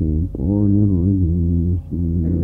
الشيطان الرجيم.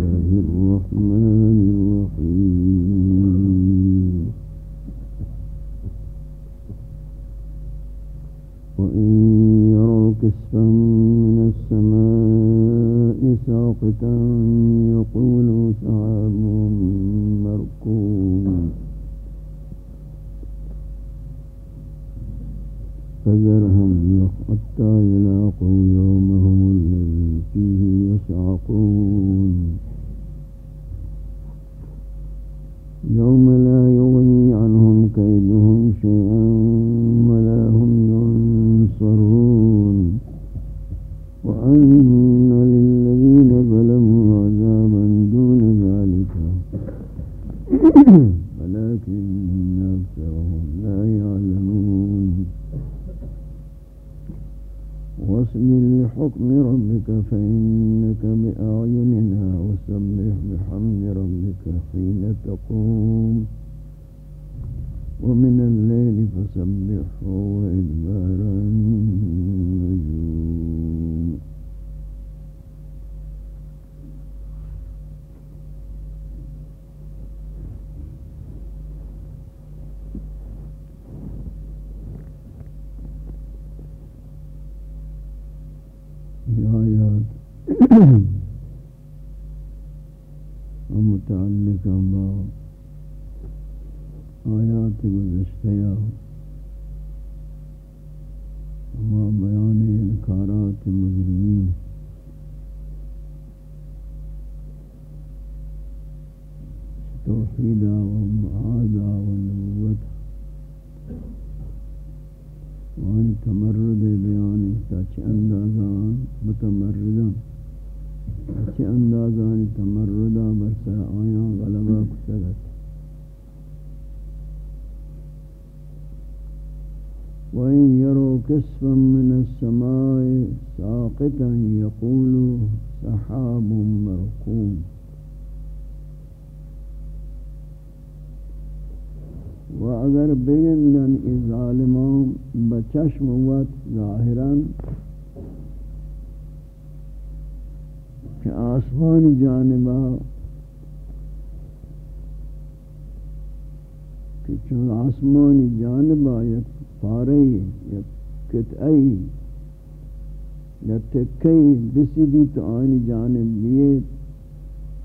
یا تکی بسی دی تو آنی جانب لیے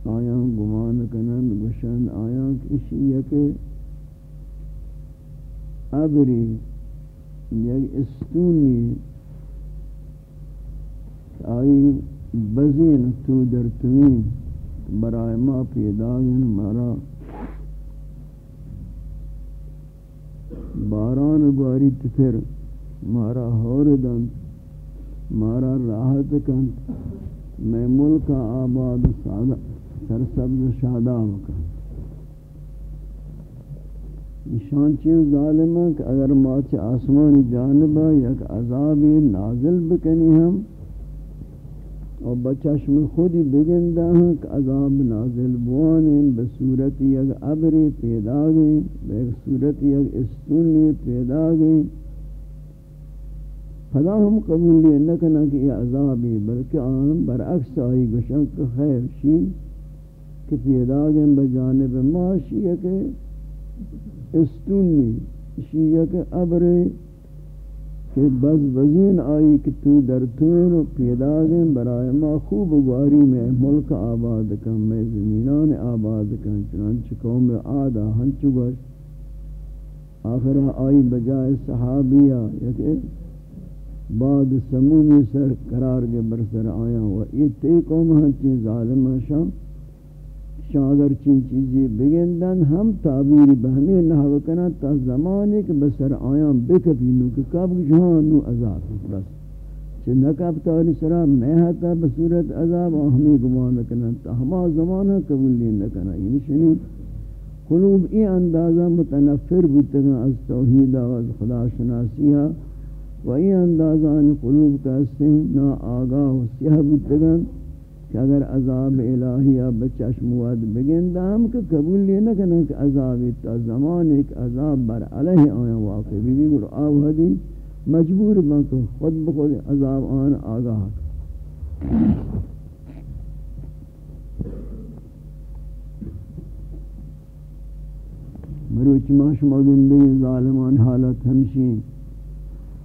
آیاں گمان کنند گشند آیاں کسی یک ابری، یک استونی آئی بزین تو در توین برای ما پیداگن مارا باران گواری تپھر مارا ہور ہوردن مارا راحت کن. میں ملک آباد سادہ سرسبز شاداب کن. نشان چیز ظالم ہے کہ اگر ماچ آسمانی جانب یک عذابی نازل بکنی ہم، اور بچشم خودی بگندہ ہیں کہ عذاب نازل بوانیں بصورت یک عبری پیدا گئیں بصورت یک استونی پیدا گئیں فلا ہم قبول لیے نکنا کہ یہ عذابی بلکہ آن برعکس آئی گشن کہ خیر شی کہ پیدا گئیں بجانب معاشی ہے کہ استونی، شیعہ کے ابرے کہ بز بزین آئی کہ تو در تون پیدا دیں برای ما خوب گواری میں ملک آباد کن، میں زمینان آباد کن، چنانچہ قوم آدھا ہنچو گوش، آخرہ آئی بجائے صحابیہ یکے بعد سمومی سر قرار کے برسر آیا ہوا۔ یہ تی قوم ہنچی ظالم شام۔ شاگر چین چیزی بگندن، ہم تعبیر بہمی نحو کنا تا زمانے کے بسر آیاں بکفینو کہ کب جہانو عذاب بس۔ چھ نکب تاری سرام نیہتا ہاں بصورت عذاب ہمیں گمان کنا۔ تا ہما زمانہ قبولی نکنا یعنی شنی قلوب ای اندازہ متنفر بودتگا از توحیدہ و از خدا شناسیہ و ای اندازہ قلوب کا سن نا آگاہ و سیاہ بودتگا کہ اگر عذاب الہی اب چشمواد بگندہ ہم کہ قبول لے نہ کرنا کہ عذاب تا زمان ایک عذاب بر علیہ آیا واقع بھی بھی گر آو حدی مجبور بن کہ خود بخود عذاب آن آگاہ مروچ ما شما گندگی ظالمان حالت ہمشین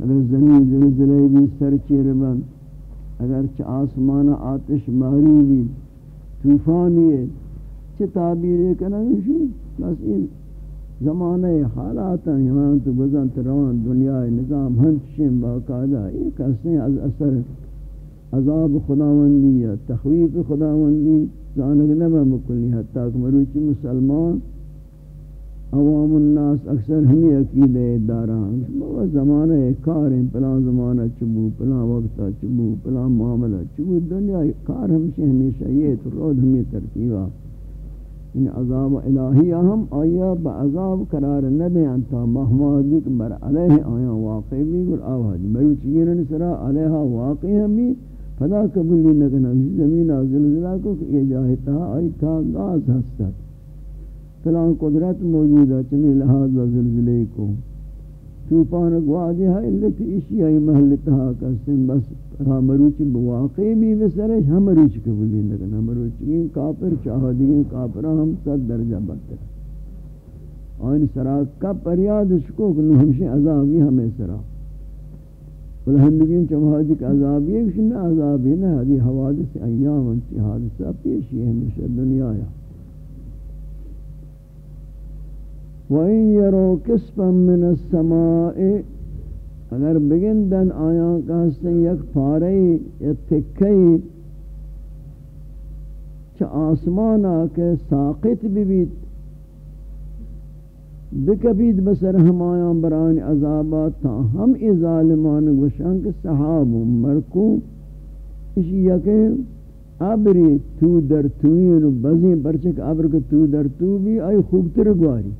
اگر زمین زلزلے بھی سر چیر بند، اگر چھ آسمان آتش ماری بھی طوفانی ہے چھ تعبیر کنگشی بس این زمانہ حالات ہیں، یہاں تو گزنت روان دنیا نظام ہنچشن باقاعدہ ایک حسن از اثر عذاب خداوندی یا تخویف خداوندی، زانگ نبا مکلی حتی کہ مروچی مسلمان عوام الناس اکثر ہمی عقیدہ داران بہت زمانہ کار ہیں پلان زمانہ چبو پلان وقتہ چبو پلان معاملہ چبو، دنیا کار ہمشہ ہمیشہ یہ تو رود ہمی ترتیبہ۔ ان عذاب الہی ہم آیا، با عذاب قرار نہ دیں انتا محمد بک بر علیہ آیا واقعی بھی گر آوازی مروچ یہ نسرا علیہ واقعی ہمی فدا قبولی نکنا زمین زلزلہ کو یہ جاہتا آئی تھا گاز ہستت فلان قدرت موجود ہے چمی لہذا زلزلے کو۔ توپان گوادی ہے اللتی اشیائی محلتہا کسن بس ہاں ہم مروچی بواقعی بھی بسرش ہاں ہم مروچی قبولی لگن ہم ہاں مروچی کافر چاہدین کافرہ ہم سر درجہ بدتر آئین سرا کا پریاد شکو کنو، ہمشہ عذابی ہمیں سرا۔ بلہندگین چمہادی کا عذابی ہے، کشن عذابی نہ حدی حوادث، ایام انچی حادثہ پیشی ہمیشہ دنیا یا وَإِن يَرَوْا كِسْفًا مِّنَ السَّمَاءِ. اگر بگندن آیاں کا حسن یک پارئی یا تکئی چا آسمان آکے ساقت بھی بیت بکبید بسر ہم آیاں بران عذابات تا ہم ای ظالمان گوشان کے صحاب مرکو. اسی یکے عبری تو در توین بزیں برچک عبر کو تو در تو بھی آئی خوبتر گواری.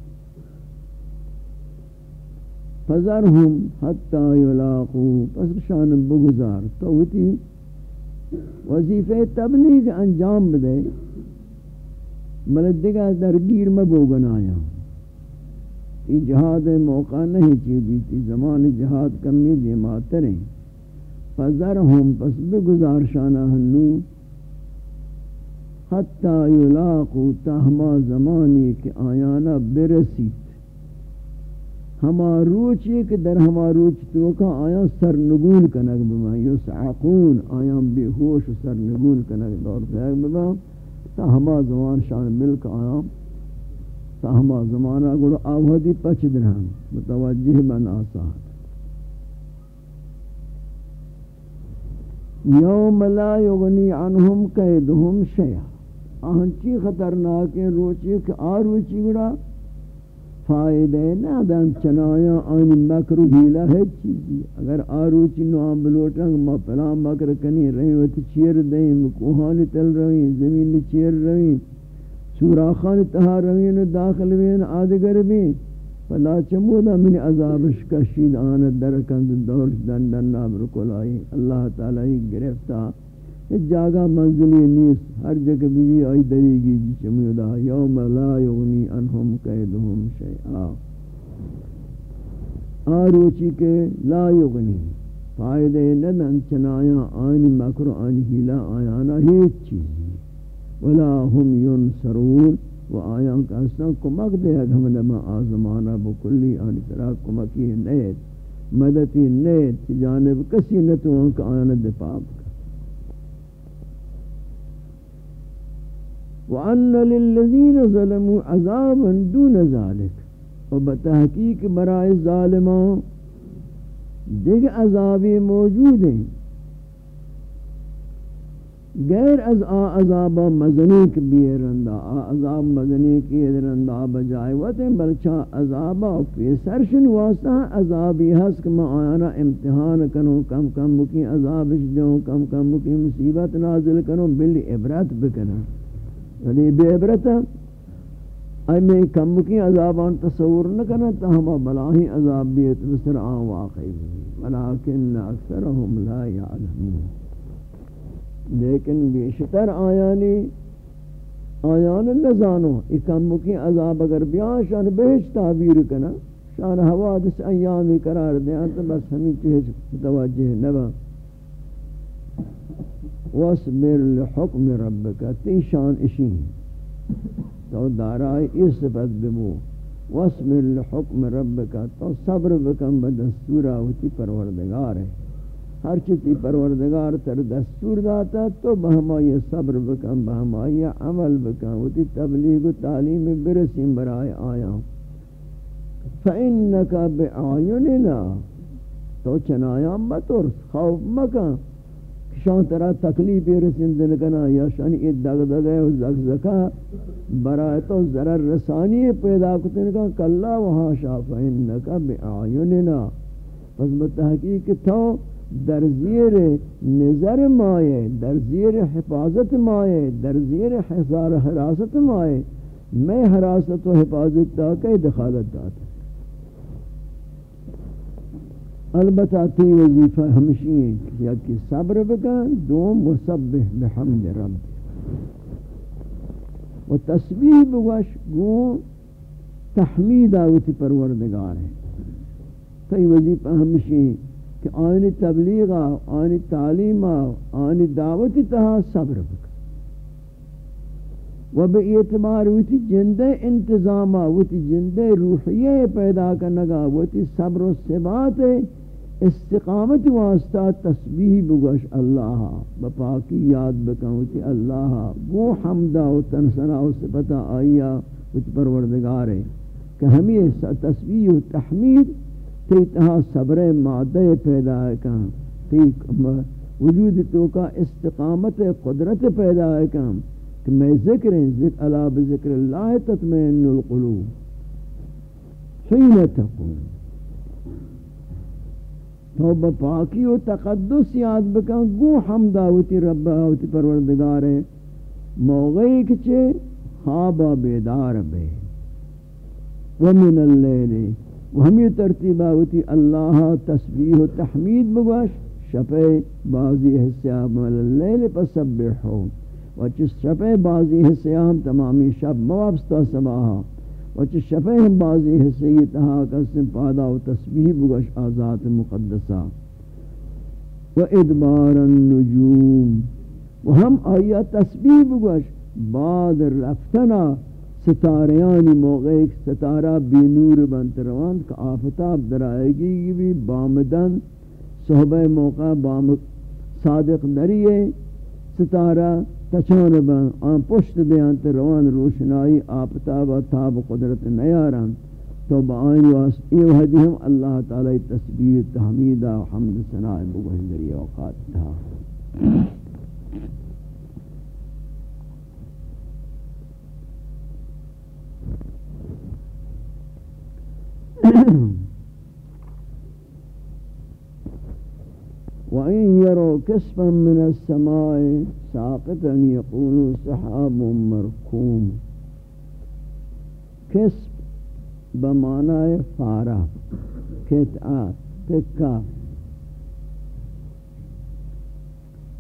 فذرهم حتى يلاقوا، پس شان بگزار تو ہوتی وظیفہ تبلیغ انجام بدے بلد دیگا درگیر مبو گنایا. یہ جہاد موقع نہیں چیزی تھی زمان جہاد کمی دیماتریں فذرهم پس بگزار شانہ ہنو. حتی یلاقو تہما زمانی کے آیانا برسیت ہما روچی کہ در ہما روچ تو آیا سر نگون کنگ بما یسعقون آیا بے ہوش سر نگون کنگ دور پیگ بما، تا ہما زمان شان ملک آیا، تا ہما زمانہ گوڑا آوہدی پچ درہم، متوجہ من آسان یوم لا یغنی عنہم قیدہم شیع آہنچی خطرناک روچی کہ آ روچی گوڑا فائدہ نہ دن چنایا آنی مکر و ہیلا ہے چیزی. اگر آروچی نوام بلوٹنگ ما پلان مکر کنی رہی وقت چیر دیں مکوہان تل رہی زمین چیر رہی سوراخان تہا رہی داخل بین آدگر بھی فلا چمودا من عذابش کشید آنت درکند دورش دن دن نابر کلائی. اللہ تعالی گرفتا جاگا منزلی نیس ہر جگہ بھی بھی آئی دریگی جی چمیدہ یوم لا یغنی انہم قیدہم شیعہ آروچی کے لا یغنی، فائدہ ندن چنایا آئین مکر آئین ہیلا آیانا ہیچ چیزی۔ ولا ہم ینصرون، و آیان کا حسن کمک دے اگر ہم لما آزمانا بکلی، آنی طرح کمکی نیت مدتی نیت جانب کسی نتو انکا آیانا دفاع وأن للذين ظلموا عذابا دون ذلك وبتحقیق برائے ظالموں دیکھ عذابی موجود ہیں۔ غیر از آ عذاب مزنی کی بیرندا آ عذاب مزنی کی رندا بجائے وتے بلچا عذاب پیسرشن واسطہ عذابی ہس کہ ما آنا امتحان کنو کم کم کی عذاب دوں کم کم کی مصیبت نازل کنو بل عبرت بکنا یعنی بے عبرت اے میں کم کی عذابان تصور نہ کرنا تا ہم بلاہی عذاب بیت مصر آن واقعی ولیکن اکثرهم لا يعلمون لیکن بیشتر آیانی، آیان نزانو کم کی عذاب اگر بیان شان بہش تعبیر کنا شان حوادث ایامی قرار دیں تو بس ہمیں چیز متوجہ نبا۔ واسبر لحکم ربک تی شان اشین تو دارائی اس صفت بمو واسبر لحکم ربک، تو صبر بکم بدستورا ہوتی پروردگار ہے۔ ہر چیزی پروردگار تر دستور داتا، تو بہمائی صبر بکم بہمائی عمل بکم ہوتی تبلیغ و تعلیم برسیم برائے آیا۔ فَإِنَّكَ بِعَيُنِنَا تو چنایا مطر خوف مکن۔ شان ترا تکلیف رسند لکنا، یا شان ای دگ دگ ہے زک زکا، برای تو ضرر رسانی پیدا کتن کا کلا وہاں شاف انکا بعیوننا پس بتحقیق تو در زیر نظر مائے، در زیر حفاظت مائے، در زیر حضار حراست مائے۔ میں حراست و حفاظت تا کہ دخالت داتا البتہ تی وظیفہ ہمشی ہے یا کہ صبر بکن دوم مسبح بحمد رب۔ و تسبیح بگوش گو تحمید آوتی پروردگار ہے۔ تی وظیفہ ہمشی ہے کہ آنی تبلیغا آنی تعلیما آنی دعوتی تہا صبر بکن و بے اعتبار وتی جندے انتظامہ وتی جندے روحیے پیدا کرنگا وتی صبر و ثبات ہے۔ استقامت واسطہ تسبیح بگوش اللہ بپاکی یاد بکوتی اللہ گو حمدہ و تنسنا و صفتہ آئیا وچ پروردگار ہے۔ کہ ہمیں تسبیح و تحمید تیتہا صبر مادہ پیدا ہے کہاں تیک وجود تو کا استقامت قدرت پیدا ہے کہاں کہ میں ذکر ہیں، ذکر اللہ بذکر اللہ تطمئن القلوب۔ حین تقول تو بپاکی و تقدس یاد بکن، گو حمد آوتی رب آوتی پروردگار ہے موغی کچے خوابا بیدار بے۔ ومن اللیل، و ہمی ترتیب آوتی اللہ تسبیح و تحمید بگوش۔ شپے بازی حصہ من اللیل پسبحون و چس شپے بازی حصہ ہم تمامی شب موابستہ سباہا وچ شفے ہم بازی حصے یہ تہا قسم پادا و تسبیح بگش آزات مقدسہ و ادبار النجوم. و ہم آیا تسبیح بگش بعد رفتنا ستاریانی موقع ایک ستارہ بی نور بنت روان کا آفتاب درائے گی بھی بامدن صحبہ موقع بام صادق نریے ستارہ تچان بان آن پشت دیان تے روان روشنائی آپتاب و تاب قدرت نیاران تو با آئین واسط ایو حدی ہم اللہ تعالی تسبیح تحمیدہ و حمد سنائی بگوش دری اوقات تھا۔ وَإِن يَرَوْا كِسْفًا مِنَ السَّمَاءِ ساقطا يقول سحاب مركوم کسب بمعنى فارا کتعات تکا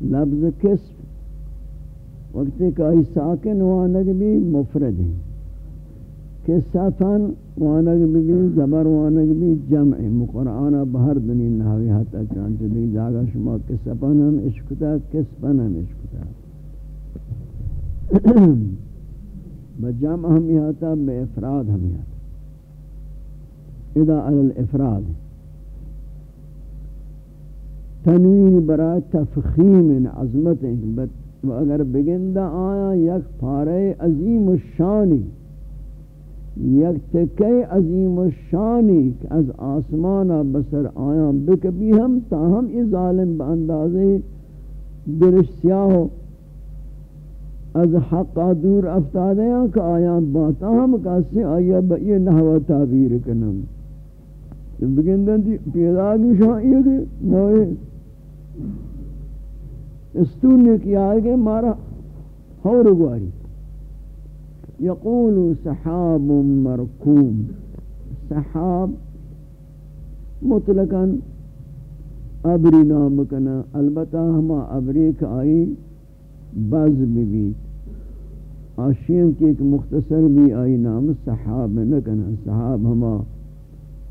لفظ کسب وقت کا ساکن وانگ بھی مفرد ہیں۔ ہے کسفن وانگ بھی زبر وانگ بھی جمع مقرآن بہر دنی نحوی حتی چانچہ دی جاگا شما کسفن ہم عشقتا کسفن ہم عشقتا بجمع ہم یہاں بے افراد ہم یہاں اذا علی الافراد. تنوین برای تفخیم عظمت اگر بگندہ آیا یک پارے عظیم الشانی. یک تکے عظیم الشانی کہ از آسمانا بسر آیا بکبی ہم تاہم یہ ظالم باندازے درش سیاہو از حقا دور افتادے ہیں کہ آیات باتا ہم کسی آیا با یہ نحوہ تعبیر کنم. بگندن دی پیدا گوشان یہ کہ نوے استونی کی آئے مارا ہور گواری. یقول سحاب مرکوم. سحاب مطلقاً ابری نام کنا. البتہ ہما ابری کا آئی بز بھی آشین کی ایک مختصر بھی آئی نام صحاب نہ کنا. صحاب ہما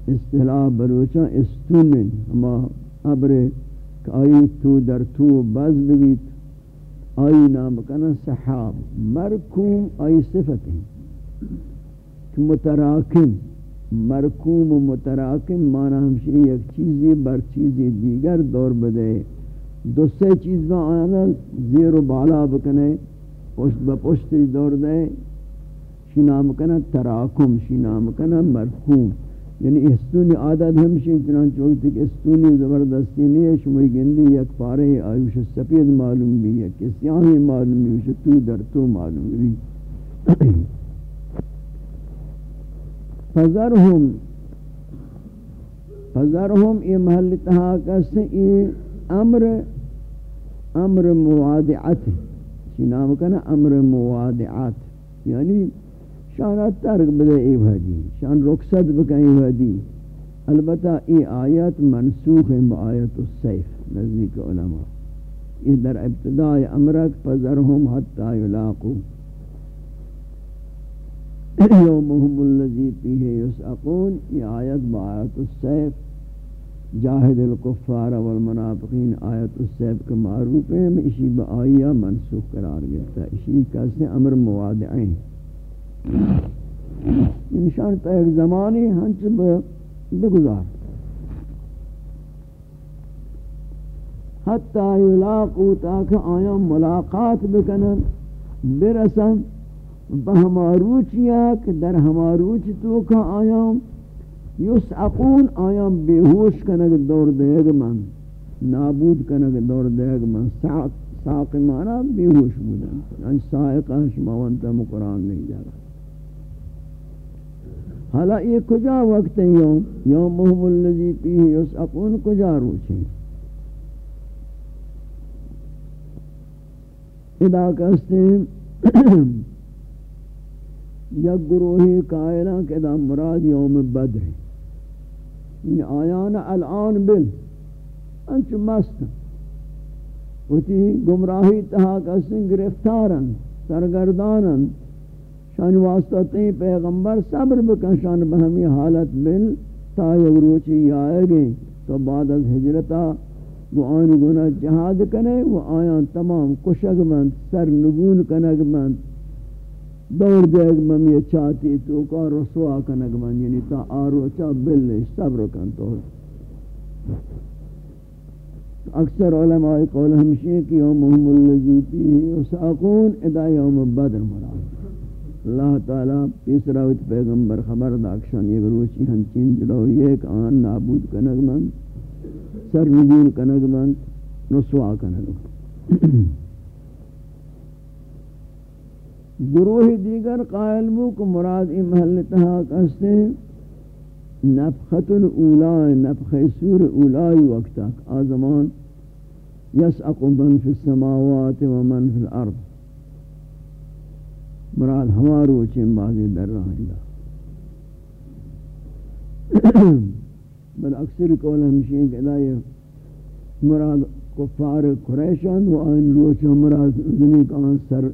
اصطلاح بروچا استونن. ہما ابر کہ آئی تو در تو بز بگیت آئی نام کنا صحاب مرکوم آئی صفت ہیں متراکم، مرکوم و متراکم مانا ہمشی ایک چیزی بر چیزی دیگر دور بدے۔ دو سے چیز با آنا زیر و بالا بکنے، پشت با پشت دور دے۔ شی نام کنا تراکم شی نام کنا مرکوم۔ یعنی استونی عادت ہمشی چنانچہ ہوئی کہ استونی زبردستی نہیں ہے شموی گندی یک پارے آیوش سپید معلوم بھی ہے کہ سیاہی معلوم بھی ہے تو در تو معلوم بھی۔ فذرهم فذرهم یہ محل تہا کسے یہ امر امر موادعت شی نام کنا؟ امر موادعت۔ یعنی شانات ترک بدے ای بھدی شان رخصت بکئی بھدی البتہ ای آیت منسوخ ہے آیت السیف نزدیک علماء۔ یہ در ابتداء امرک فذرهم حتی یلاقو۔ یومهم الذی فیہ یسعقون یہ آیت با آیت السیف۔ جاہد الکفار والمنافقین آیت السیف کے معروف ہے میں اسی با آئیہ منسوخ قرار گیا اسی کیسے امر موادعیں۔ نشان تا ایک زمانی ہنچ بگزار۔ حتی یلاقو تاک آیا ملاقات بکنن، برسن بہماروچ در ہماروچ تو کا آیام یسعقون آیام بیہوش کنگ دور دیگ من، نابود کنگ دور دیگ من۔ ساق ساق مانا بیہوش بودن۔ یعنی سائقہ شماونتا مقرآن نہیں جا رہا حالا یہ کجا وقت ہے یوم یوم محم اللذی پیہ یسعقون، کجا روچ ادا کہتے ہیں یک گروہی قائلان کہ دا مراد یوم بدر ان یعنی آیان الان بل انچ مست۔ ہوتی گمراہی تہا کسن گرفتارن، سرگردانن۔ شان واسطہ تین پیغمبر صبر بکن شان بہمی حالت بل تا یک روچی آئے گئے تو بعد از حجرتا وہ آن گناہ جہاد کنے وہ آیان تمام کشک بند سر نگون کنگ بند دور دیگ من یہ چاہتی تو کا رسوا کنگ من یعنی تا آرو چا بل صبر کن تو. اکثر علماء قول ہمشی کی یومہم اللذی پیہ یساقون، ادا یوم بدر مراد. اللہ تعالیٰ پیس راوت پیغمبر خبر داکشان یہ گروچی ہنچین جڑو ایک آن نابود کنگ من سر نگون کنگ من رسوا کنگ من گروہ دیگر قائل بو کو مراد ای محل تحاق استے نفخت الاولا نفخ سور اولائی وقتک آزمان یسعق من فی السماوات و من فی الارض۔ مراد ہمارو چین بازی در رہا بل اکثر قول ہمشین کہ لا مراد کفار قریشان و آئین روچ مراد ذنی کان سر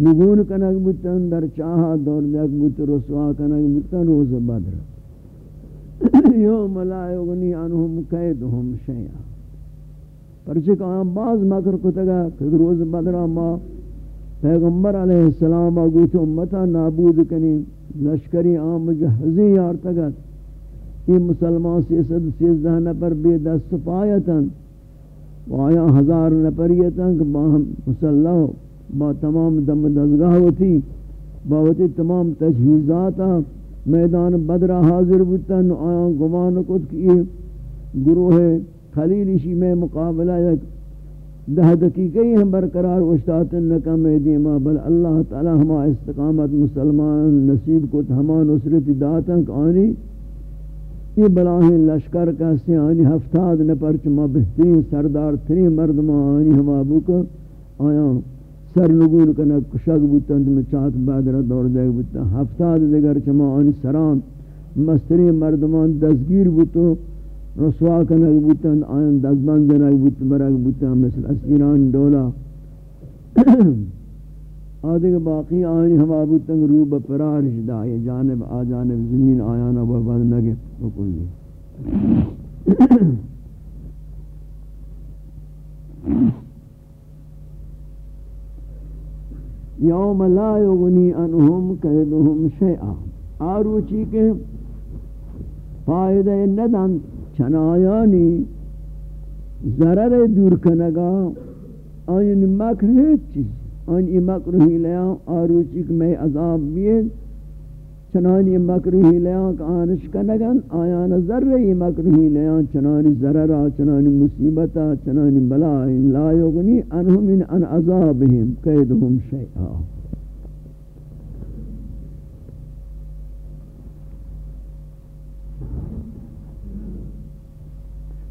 نگون کنک بودتن، در چاہا دور دیکھ بود، رسوا کنک بودتن، روز بدر۔ یوم لا یغنی عنہم قیدہم شیعہ پرچہ کہ آن باز مکر کتگا کہ روز بدر ما پیغمبر علیہ السلام آگوچ امتا نابود کنی، لشکری آن مجہزی یارتگت یہ مسلمان سیسد سیزدہ نپر بے دست پایتن. و آیا ہزار نپریتن کہ باہم مسلح با تمام دم دزگاہ ہوتی با ہوتی تمام تجہیزات میدان بدر حاضر بودتا نو آیاں گمان کت کی گروہ خلیلشی میں مقابلہ یک دہ دقیقی ہم برقرار اشتات نکا میں دیما بل اللہ تعالی ہما استقامت مسلمان نصیب کت ہما نصرت داتا آنی، یہ بلاہیں لشکر کا سے آنی، ہفتاد نپر چما بہترین سردار تھری مردمہ آنی ہما بکر آیاں سر نگون کنه کشک بودتن تو چاہت بعد را دور دیگ بودتن هفتاد دیگر چما آنی سران مستری مردمان دستگیر بودتو رسوا کنگ بوتن آن دزبان جنگ بوت برگ بوتن مثل اسیران دولا. آدھے باقی آنی ہم آبوتن روب پرار جدائی جانب آ، جانب زمین آیانا بہبان نگے بکل دی یوم لا یغنی انہم قیدہم شیعہ آروچی کے فائدہ ندند چنایانی ضرر دور کنگا آئین یعنی مکر ہے چیز آئین مکر ہی لیا آروچی کے میں عذاب بیت چنانی مکروہی لیان کہ آنش کنگن، آیان ذرہی مکروہی لیان چنانی ضررہ چنانی مصیبتہ چنانی بلائن لا یغنی انہم ان ان عذابہم قیدہم شیعہ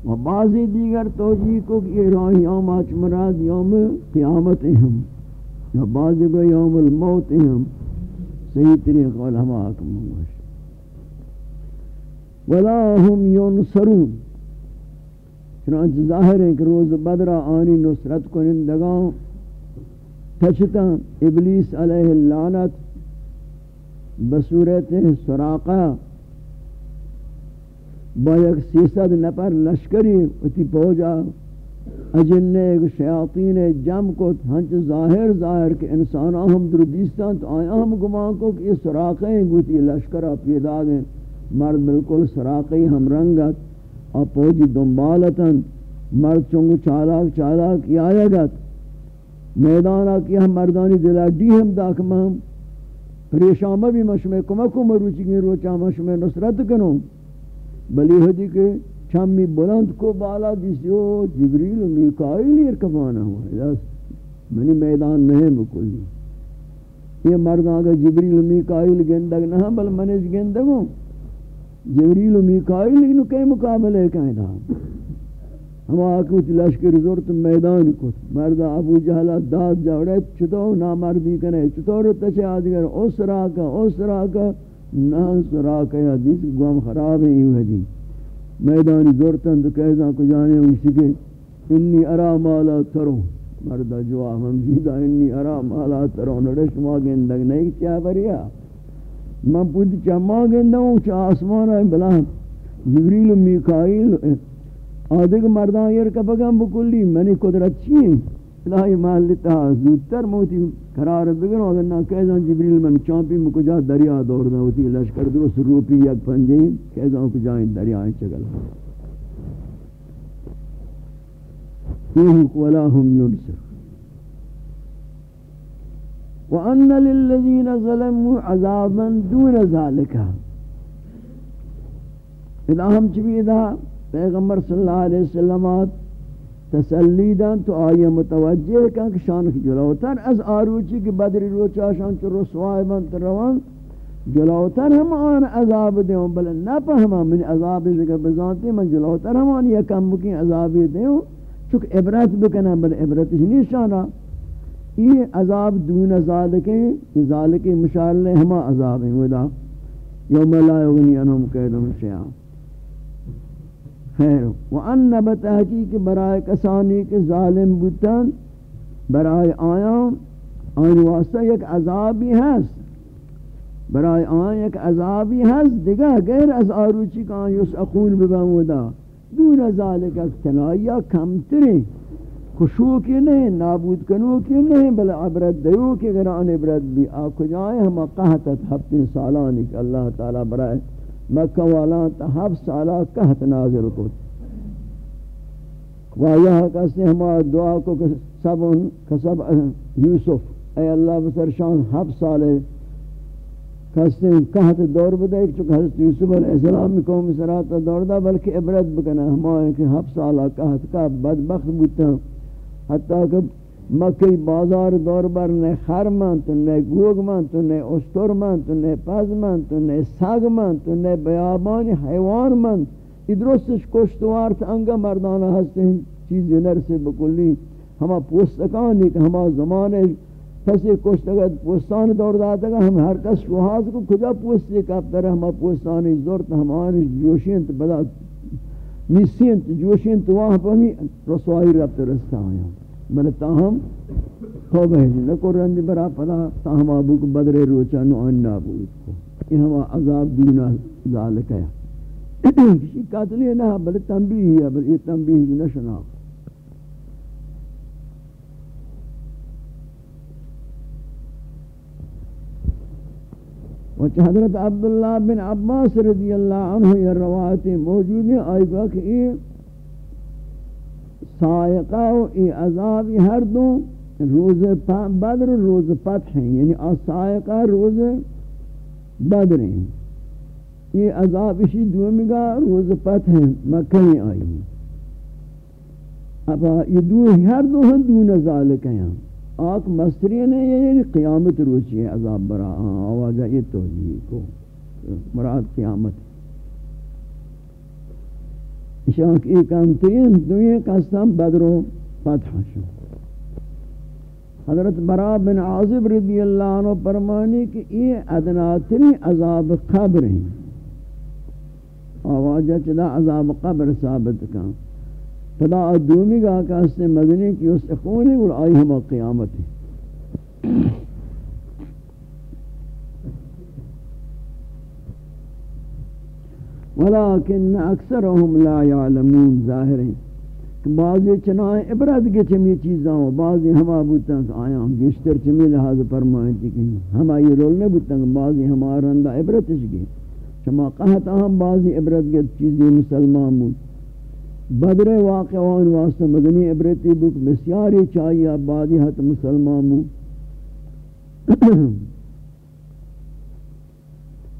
و بعضی دیگر توجیہ کو کہ یہ راہ یوم آچ مراد یوم قیامت ہم یا بعضی کو یوم الموت ہم صحیح طریق علماء حکم ہوش ولا هم ينصرون۔ چنانچہ ظاہر ہے کہ روز بدرہ آنی نصرت کنندگان تچتا ابلیس علیہ اللعنت بصورت سراقہ با یک سیصد نفر لشکری اتی پوجا. اجنے شیاطین جم کو ہنچ ظاہر ظاہر کہ انسان ہم دردیستان تو آیا ہم گمان کو کہ یہ سراقیں گوتی لشکرہ پیدا گئے. مرد بالکل سراقی ہم رنگت اور پوجی دنبالتاً مرد چونگو چالاک چالاک کی آیا گت میدانا کی ہم مردانی دلا ڈی ہم داکم ہم پریشامہ بھی مشمع کمکو مروچی گئی روچا مشمع نصرت کنوں بلی حدی کے چمی بلند کو بالا دیسی ہو جبریل و میکائیل ارکبانا ہوا ہے۔ منی میدان نہیں بکلی۔ یہ مرد آگا جبریل و میکائیل گندگ نہ بل منیج گندگ ہوں۔ جبریل و میکائیل انہوں کئی مقابلے کہیں دا ہم آکے اچھ لشکر زورت میدان کت مرد ابو جہلہ داد جاوڑے چھتو نا مردی کنے چھتو رتا چھے آدھگر او سراکا او سراکا نا سراکا یا دیس گوام خراب ہے یہ حدیث۔ میدانی زورتن تو کہتا کو جانے اسی کے انی ارا مالا ترو مردہ جواب ہم جیدہ انی ارا مالا ترو نرش ما گندگ نہیں چاہ بریا۔ من پوچھ چاہ ما گندگ ہوں چاہ آسمان ہے بلا۔ جبریل و میکائیل، آدھگ مردان یر کپگم بکلی۔ منی قدرت چیئے الہی محل تا زودتر موتی قرار بگن اگر نہ کہہ جبریل من چانپی مکو جا دریا دور دا ہوتی لشکر درست روپی یک پنجے کہہ جاؤں کو جائیں دریا چگل۔ یہی ولا هم ينصر وان للذين ظلموا عذابا دون ذلك۔ اذا ہم چوی پیغمبر صلی اللہ علیہ وسلم تسلی دن تو آئی متوجہ کن کہ شان جلوتر از آروچی کی بدری روچا شان چو رسوائی بنت روان، جلوتر ہم آن عذاب دیوں بل نہ پہما من عذاب ذکر بزانتی من جلوتر ہم آن یکم بکی عذاب دیوں چونکہ عبرت بکنا بل عبرت نہیں شانا. یہ عذاب دون ذالکیں یہ ذالکیں مشارلے ہما عذاب ہیں ودا یوم لا یغنی انہم قیدم شیعہ خیر و ان بتحقیق برائے کسانی کے ظالم بوتن برائے آیا آن واسطہ یک عذابی ہست۔ برائے آن یک عذابی ہست۔ دیگا غیر از آروچی کا یس اقول ببامودا دون ذالک اکتنائیہ کم ترے خشوع کی نہیں نابود کنو کی نہیں بل عبرت دیو کی اگر آن عبرت بھی آکو جائیں ہم قہتت ہفتے سالانی کہ اللہ تعالی برائے مکہ والا تا ہف سالہ کہت نازل کو وایا کسی ہما دعا کو کہ سب کسب یوسف، اے اللہ بسر شان ہف سالے کسی کہت دور بدے چکہ حضرت یوسف علیہ السلام قوم سراتا دور دا، بلکہ عبرت بکنا ہما کہ ہف سالہ کہت کا بدبخت بوتا۔ حتیٰ کہ مکی بازار دور بر نے خر من تو نے گوگ من تو نے استر من تو نے پز من تو نے سگ من تو نے بیابان حیوان من ادرستش کشتوار تا انگا مردانہ ہستے چیز نر سے بکلی. ہما پوستکانی کہ ہما زمانے کسی کشتگت پوستان دور داتا گا ہم ہر کس شوحاز کو کجا پوستی کب در، ہما پوستانی زورت ہمانی جوشین تا بدا میسین تا جوشین تا وہاں پر ہمی رسوائی رب رستا آیا بل تاہم توبہ ہے نہ کو رند برا پدا تاہم ابو کو بدر روچا نو ان نابود کو۔ یہ ہم عذاب دینا ذالک ہے۔ کسی قاتل نہ بل تنبیہ ہے بل یہ تنبیہ نہ شنا وچ حضرت عبداللہ بن عباس رضی اللہ عنہ یہ روایت موجود ہیں۔ آئی گا کہ یہ سائقہ و ای عذاب ہر دو روز بدر روز فتح ہیں یعنی سائقہ روز بدر ہیں۔ یہ عذاب اسی دومی گا، روز فتح مکہ میں آئی ہیں۔ اب یہ دو ہر دو ہیں دون ذالک ہیں۔ آک مستری نے یعنی قیامت روچی ہے عذاب برا آوازہ یہ توجیہ کو۔ مراد قیامت۔ اشاک ایک انتین دوئے قسم بدر و فتح شو. حضرت برا بن عاظب رضی اللہ عنہ فرمانی کہ یہ ادناتری عذاب قبر ہیں آوازہ چلا عذاب قبر ثابت کام. فدا دومی گا کہ اس نے مدنی کی اس اخونے اور آئی ہما قیامت ہے. ولیکن اکثرهم لا يعلمون ظاہر ہیں کہ بعضی چنائیں عبرت کے چمی چیزاں ہو بعضی ہما بوتاں کہ آیا ہم گشتر چمی لحاظ فرمائیں تھی کہ ہما یہ رول نہیں بوتاں کہ بعضی ہما رندہ عبرتش گئے۔ چما قہتا ہم بعضی عبرت کے چیزیں مسلمان بوتاں بدر واقعان واسطہ مدنی عبرتی بک بسیاری چاہیے آبادی حت مسلمان بود۔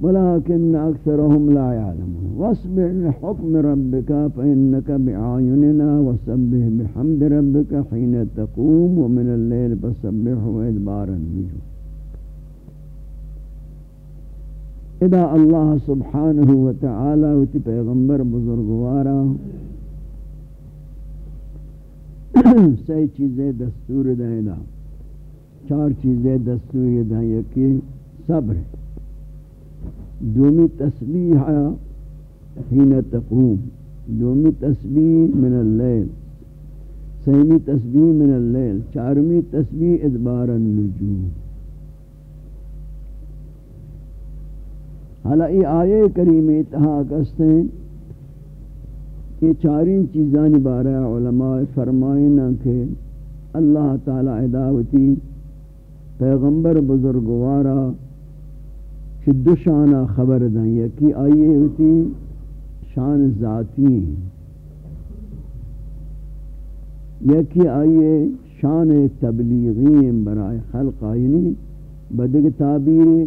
ولكن اكثرهم لا يعلمون. واصبر لحكم ربك فانك بعيننا وسبح بحمد ربك حين تقوم ومن الليل فسبح وادبار النجوم. اذا الله سبحانه وتعالى وتي پیغمبر بزرگوارا سی چیزیں دستور دیں دا چار چیزیں دستور دیں یکی صبر ہے۔ دومی تسبیح حین تقوم، دومی تسبیح من اللیل، سیمی تسبیح من اللیل، چارمی تسبیح ادبار النجوم۔ حالا ای آیے کریم اتحا کستے ہیں یہ چارین چیزانی بارہ علماء فرمائنا کہ اللہ تعالی عداوتی پیغمبر بزرگوارا شد شانہ خبر دیں یکی آئیے ہوتی شان ذاتی یکی آئیے شان تبلیغی برائے خلق آئینی بدگ تعبیر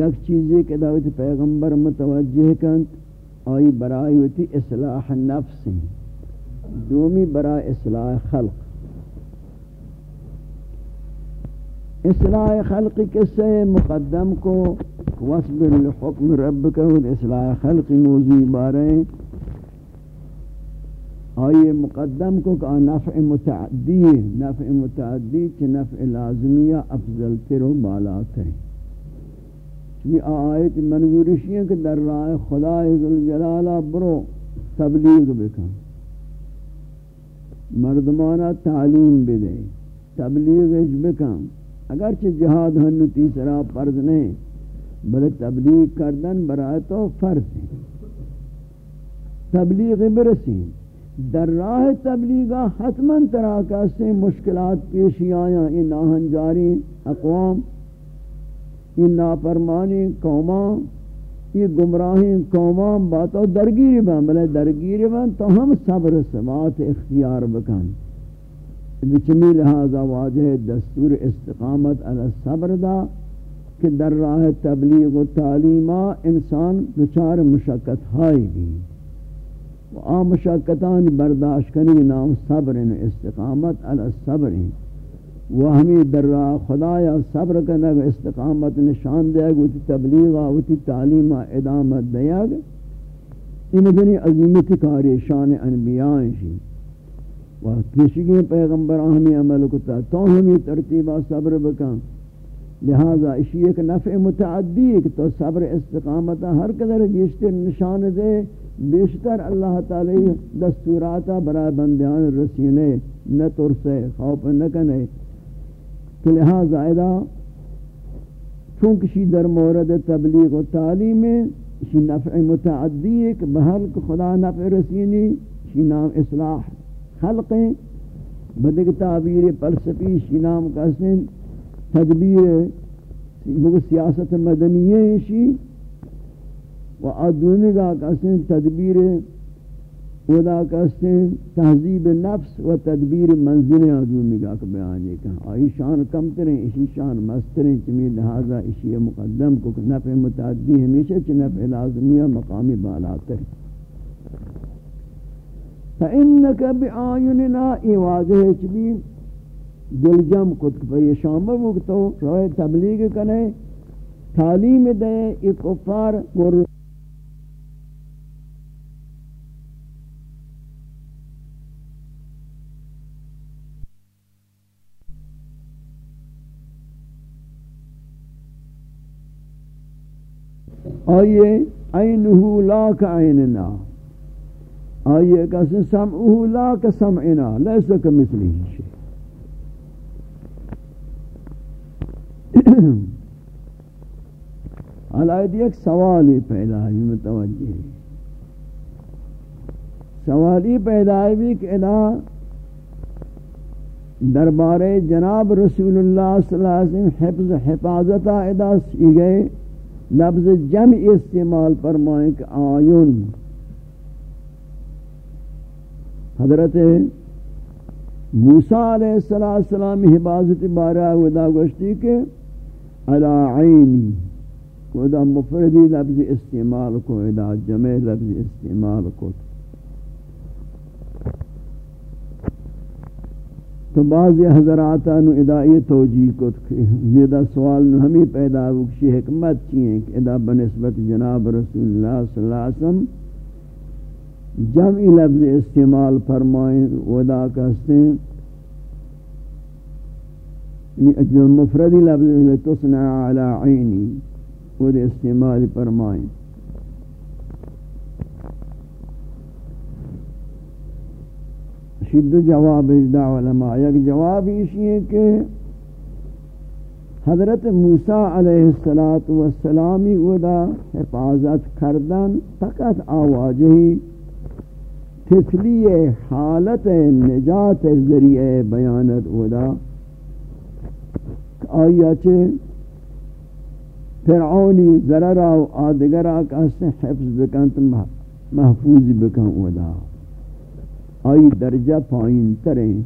یک چیزی کہ دعوت پیغمبر متوجہ کنت آئی برائی ہوتی اصلاح نفس دومی برای اصلاح خلق۔ اصلاح خلق کس مقدم کو؟ وصبر لحکم رب کا اصلاح خلق موضوع بارے۔ آئی مقدم کو کہ نفع متعدی نفع متعدی چھ نفع لازمیہ افضل تر و بالا تر۔ یہ آیت منظورشی ہے کہ در راہ خدا ذوالجلالہ برو تبلیغ بکن۔ مردمانہ تعلیم بدے، تبلیغ بکن۔ اگرچہ جہاد ہنو تیسرا فرض نہیں، بلکہ تبلیغ کردن برای تو فرض ہے تبلیغ برسین در راہ تبلیغہ حتماً طرح سے مشکلات پیشی آیا ان آہنجاری اقوام، یہ نافرمانی قوماں، یہ گمراہی قوماں باتوں درگیر بان بلے درگیر بان تو ہم صبر سماعت اختیار بکن۔ بچمی لہذا واجہ دستور استقامت علی صبر دا کہ در راہ تبلیغ و تعلیمہ انسان دچار مشکت ہائی بھی و آ مشکتان برداشت کنی نام صبر استقامت علی صبر وہ ہمیں در راہ خدا یا صبر کرنا استقامت نشان دیا گا اتی تبلیغ اتی تعلیم ادامت دیا گا یہ مدنی عظیمت کاری شان انبیاء شی و کسی کے پیغمبر ہمیں عمل کتا تو ہمیں ترتیبہ صبر بکن. لہذا اسی ایک نفع متعدی ہے کہ تو صبر استقامت ہر قدر بیشتر نشان دے، بیشتر اللہ تعالی دستوراتا برای بندیان رسینے، نہ ترسے، خوف نہ کنے. کہ لہذا ادا، چونکہ در مورد تبلیغ و تعلیم شی نفع متعدی ہے کہ خدا نفع رسینی شی نام اصلاح خلق بدک تعبیر پلسفی شی قسم تدبیر بگو سیاست مدنی شی، و آدونی کا کسیں تدبیر ودا کسیں تہذیب نفس و تدبیر منزل آدونی کا بیان ہے آئی شان کم تریں، اسی شان مستریں چمی لہذا اسی مقدم کو نفع متعدی ہمیشہ چی لازمیہ مقامی بالا تریں۔ فإنك بآيننا ای واضح چبی دل جم کت پریشان بگتو روئے تبلیغ کنے تعلیم دے ای کفار گر آئیے، اینہو لا کا آئیے کہ سمعہو لا کا سمعنا لیسا کا مثلی شئی علائد ایک سوالی پیدا ہے۔ متوجہ سوالی پیدا ہے کہ ادا دربار جناب رسول اللہ صلی اللہ علیہ وسلم حفظ حفاظت ادا سی گئے لفظ جمع استعمال فرمائیں کہ آیون۔ حضرت موسیٰ علیہ السلام حفاظت بارہ ودا گوشتی کہ علا عینی کو دا مفردی لفظ استعمال کو ادا جمع لفظ استعمال کو۔ تو بعض حضرات نو ادائی توجیہ کو زیادہ سوال نو ہمیں پیدا وکشی حکمت چیئے کہ ادا بنسبت جناب رسول اللہ صلی اللہ علیہ وسلم جمع لفظ استعمال فرمائیں، ودا کہتے ہیں۔ یعنی جو مفردی لفظ تصنع على عینی وہ استعمال فرمائیں۔ شد جواب اجدع علماء، یک جواب اسی ہے کہ حضرت موسیٰ علیہ السلامی ودا حفاظت کردن فقط آواجہی تفلی حالت نجات ذریعہ بیانت ودا آیا چھے فرعونی ضررہ و آدگرہ کہتے حفظ بکن محفوظ بکن ودا آئی درجہ پائین تریں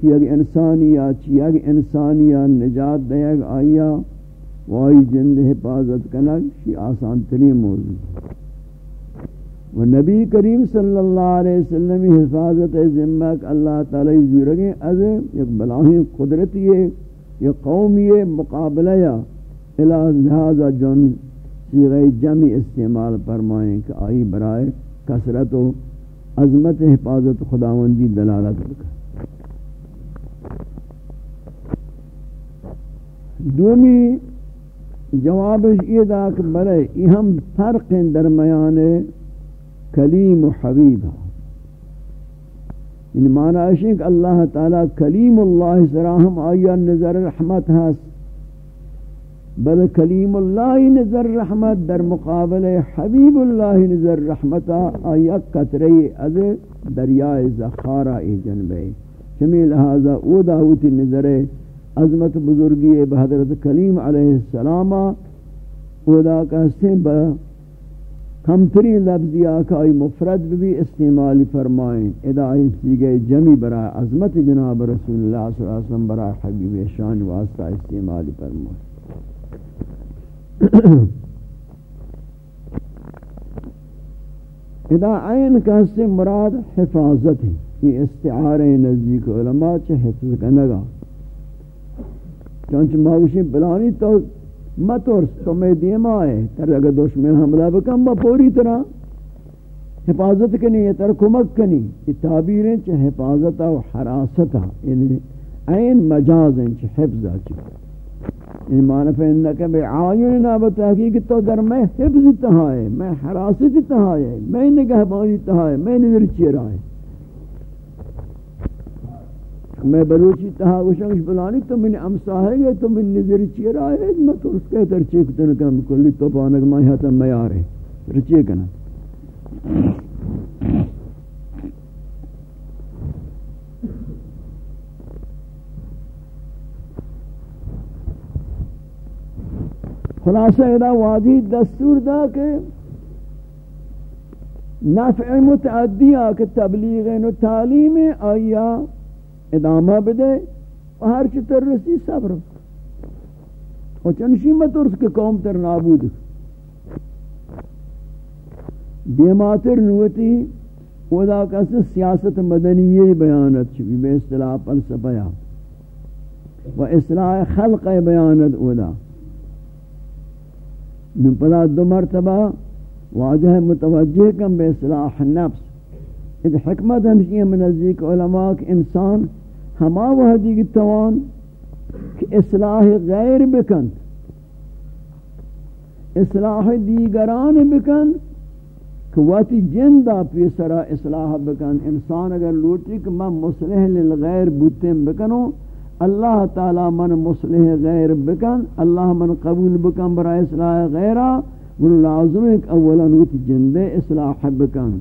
کہ اگر انسانی آچی اگر انسانی نجات دے گا آیا و آئی جند حفاظت کنک شی آسان ترین موضوع۔ و نبی کریم صلی اللہ علیہ وسلم حفاظت ذمہ کہ اللہ تعالی زیرگیں از یک بلاہی قدرت یہ یہ قومی مقابلہ یا الہ لہذا جن سیغی جمع استعمال فرمائیں کہ آئی برائے کسرت و عظمت حفاظت خداوندی دلالت رکھا دومی جوابش یہ دا کہ بلے یہ ہم فرق درمیان کلیم و حبیب ان یعنی معنی ہے کہ اللہ تعالی کلیم اللہ سراہم آیا نظر رحمت ہے بل کلیم اللہ نظر رحمت در مقابل حبیب اللہ نظر رحمت آیا قطری از دریائے زخارہ ای جنبے۔ چمی لہذا او داوتی نظر عظمت بزرگی بحضرت کلیم علیہ السلام، او دا کہتے ہیں کم تری لفظی آکائی مفرد بھی استعمال فرمائیں۔ ادائی سیگے جمی برای عظمت جناب رسول اللہ صلی اللہ علیہ وسلم برای حبیب شان واسطہ استعمال فرمائیں۔ ادا عین کا سے مراد حفاظت ہے یہ استعارہ نزدیک علماء چھ حفظ کنگا۔ چونچہ ماوشی بلانی تو مطور تو میں دیما ہے، تر اگر دشمن حملہ بکم با پوری طرح۔ حفاظت کنی، یہ تر کمک کنی۔ یہ تعبیریں چھ حفاظت و حراست یعنی این مجاز ہیں چھ حفظ چھ یعنی معنی فإنک بعایوننا بتحقیق تو در میں حفظ تہا ہے، میں حراست تہا ہے، میں نگہ بانی تہا ہے، میں نظر چیرا ہے میں بلوچی تہا وشنگش بلانی تو من امسا ہے گئے تو من نظر چیرا ہے میں تو اس کے تر چیکتن کم کلی تو پانک ماہی حتا میار ہے۔ رچے کنا خلاصہ ادا واضح دستور دا کہ نفع متعدی کہ تبلیغ و تعلیم آیا ادامہ بدے ہر چی تر رسی صبر۔ و چنشی مترس کے قوم تر نابود۔ دیماتر نوتی ودا کس سیاست مدنی بیانت چی بے اصطلاح فلسفہ و اصلاح خلق بیانت ودا من پدا دو مرتبہ واجہ متوجہ کم بے اصلاح نفس۔ اد حکمت ہمشی من نزدیک علماء کہ انسان ہما وحدی کی توان کہ اصلاح غیر بکن، اصلاح دیگران بکن کہ واتی جندہ پیسرا اصلاح بکن۔ انسان اگر لوٹی کہ من مصلح للغیر بوتیں بکنوں اللہ تعالی من مصلح غیر بکن، اللہ من قبول بکن برای اصلاح غیرہ، من لازم ایک اولا نوت جندے اصلاح بکن۔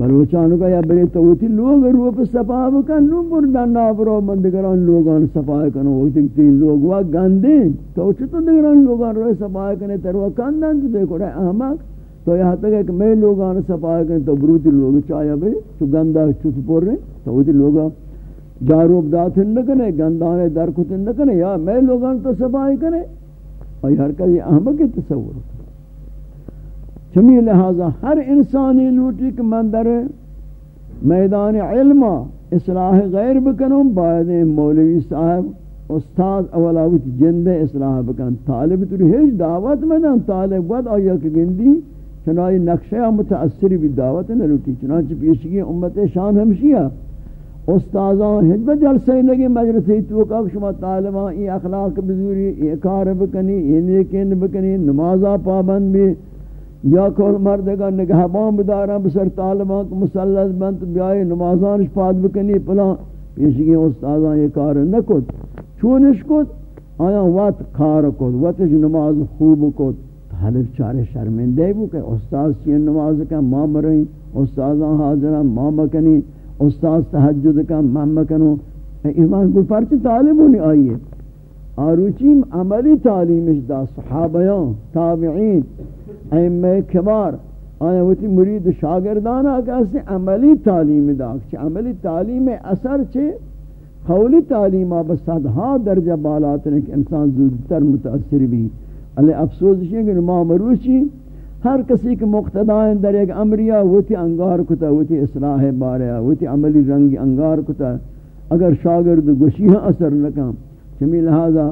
بلوچانو کا یا بری توتی لوگ روپ صفا بکن، نو بردن نابرو من دگران لوگان صفا کنو وقتی تی لوگ وا گندے، تو چطور دگران لوگان روی صفا کنے تروا کندن، تو دیکھو رہے احمق، تو یہاں تک ہے کہ میں لوگان صفا کنے، تو بروتی لوگ چاہیا بری تو گندہ چط پور رہے، تو وہ لوگا داروب داتن نکنے، گندانے در کتن نکنے، یا میں لوگان تو صفائی کنے، اور ہر کسی احمق تصور چمی لہذا ہر انسانی لوٹی کہ من در میدان علم اصلاح غیر بکنوں باید مولوی صاحب، استاد اولاوت جند اصلاح بکن۔ طالب تو ہیچ دعوت مدن، طالب ود آیا کہ گندی، چنانچہ نقشہ متاثری بھی دعوت نہ لوٹی، چنانچہ پیشگی امت شان ہمشیہ استاذان ہج جلسے لگے، مجلسی تو کہ شما طالبان ای اخلاق بزوری ای کار بکنی ای نیکین بکنی نمازا پابند بھی۔ یا کول مردگا نگہبان بدارا بسر طالبان کو مسلط بند بیائی نمازان پاد بکنی پلا پیشگی استاذان یہ کار نکت چونش کت آیا وقت کار کت وقتش نماز خوب کت حلف چارے شرمندے بو کہ استاذ چین نماز کا ماں مرہیں استاذان حاضران ماں مکنی استاد تحجد کا مم کنو ایمان کو پرچ طالب نہیں آئیے آروچی عملی تعلیمش دا صحابیان تابعین ائمہ کبار، آیا وتی مرید شاگردانا کسی عملی تعلیم دا۔ چھ عملی تعلیم اثر چھے قولی تعلیم بس صدها ہاں درجہ بالات نے کہ انسان زودتر متاثر بھی۔ اللہ افسوس ہے کہ ما مروچی ہر کسی کے مقتدائیں در ایک امریہ وتی انگار کتا وتی اصلاح باریا وتی عملی رنگی انگار کتا۔ اگر شاگرد گوشیہ اثر نکام چمی لہذا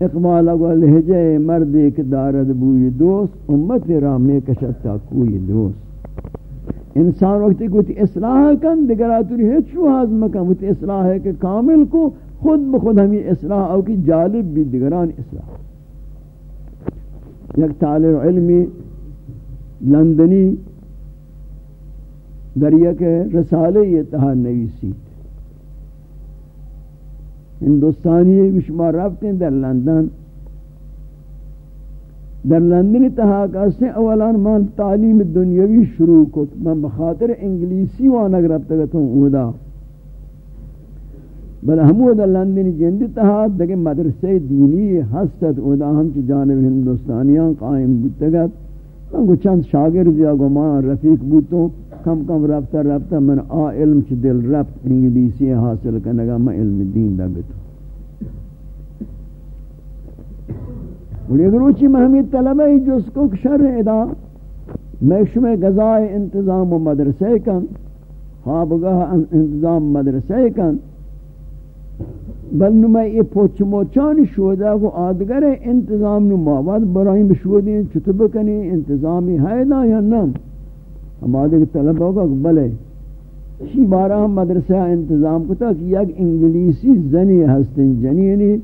اقبال اگو لہجے مرد ایک دارد بوئی دوست، امت رامی کشتا کوئی دوست. انسان وقتی کوئی اصلاح کن، دیگر آتوری ہیچ شو حاضم کن وتی اصلاح ہے کہ کامل کو خود بخود ہمیں اصلاح او کی جالب بھی دیگران اصلاح. یک طالب علمی لندنی، دریا کے رسالے یہ تہا نویسی. ہندوستانی بشمار رابطیں در لندن۔ در لندن تہا کاسے اولان من تعلیم دنیاوی شروع کت۔ من بخاطر انگلیسی وانگ رابطگتوں اودا۔ بل ہمو در لندن جندی تہا دکے مدرسے دینی حسد اودا۔ ہم چی جانب ہندوستانیان قائم بودتگت من کو چند شاگرد یا گو ما رفیق بودتو کم کم رفتہ رفتہ من آ علم چ دل رفت انگلیسی حاصل کنگا میں علم دین دا بتو۔ اور اگر اوچی محمی طلبہ جس کو شر ادا میں شمع غذائے انتظام و مدرسے کن، خوابگاہ انتظام مدرسے کن، بل نما یہ پوچ موچانی شودا کو آدگر انتظام نو مواد برائیں بشودین چطور بکنی انتظامی ہے نا یا نم؟ ہم آدھے طلب ہوگا کہ بلے، شی بارہ ہم مدرسہ انتظام کتا کہ یک انگلیسی زنی ہستن، جنی یعنی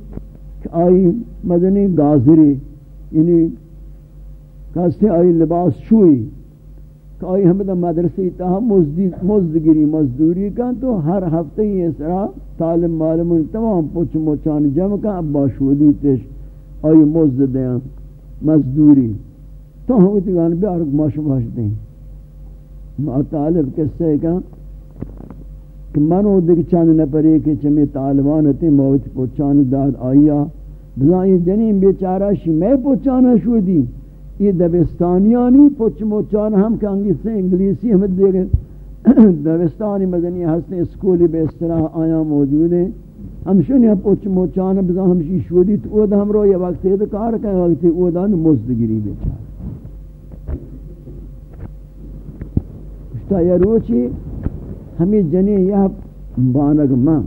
آئی مدنی گازری یعنی کہستے آئی لباس شوئی کہ آئی ہمیں مدرسی تاہا مزدگیری، مزدوری کا تو ہر ہفتے ہی اس طرح تعلیم معلوم تمام پوچھ موچان جمع کا ابا شودی تش آئی مزد دیاں مزدوری۔ تو ہم اتی گانا بیار ماشو باش دیں ما طالب کسے کا کہ منو دیکھ چاند نپری کہ چمی طالبان تی موت پوچان داد آئیا بزا یہ جنین بیچارہ شی میں پوچھانا شو دی۔ یہ دبستانیانی پوچھ موچانا ہم کانگی سے انگلیسی ہمیں دے گئے دبستانی مدنی ہستے اسکولی بے استراح آیا موجود ہیں۔ ہم شنی پوچھ موچانا بزا ہمشی شو دی تو او دا ہم رو یہ وقت ہے کار کہا وقت ہے او دا مزدگری بیچارہ۔ اشتا یہ روچی، ہمیں جنین یہ بانگ ماں۔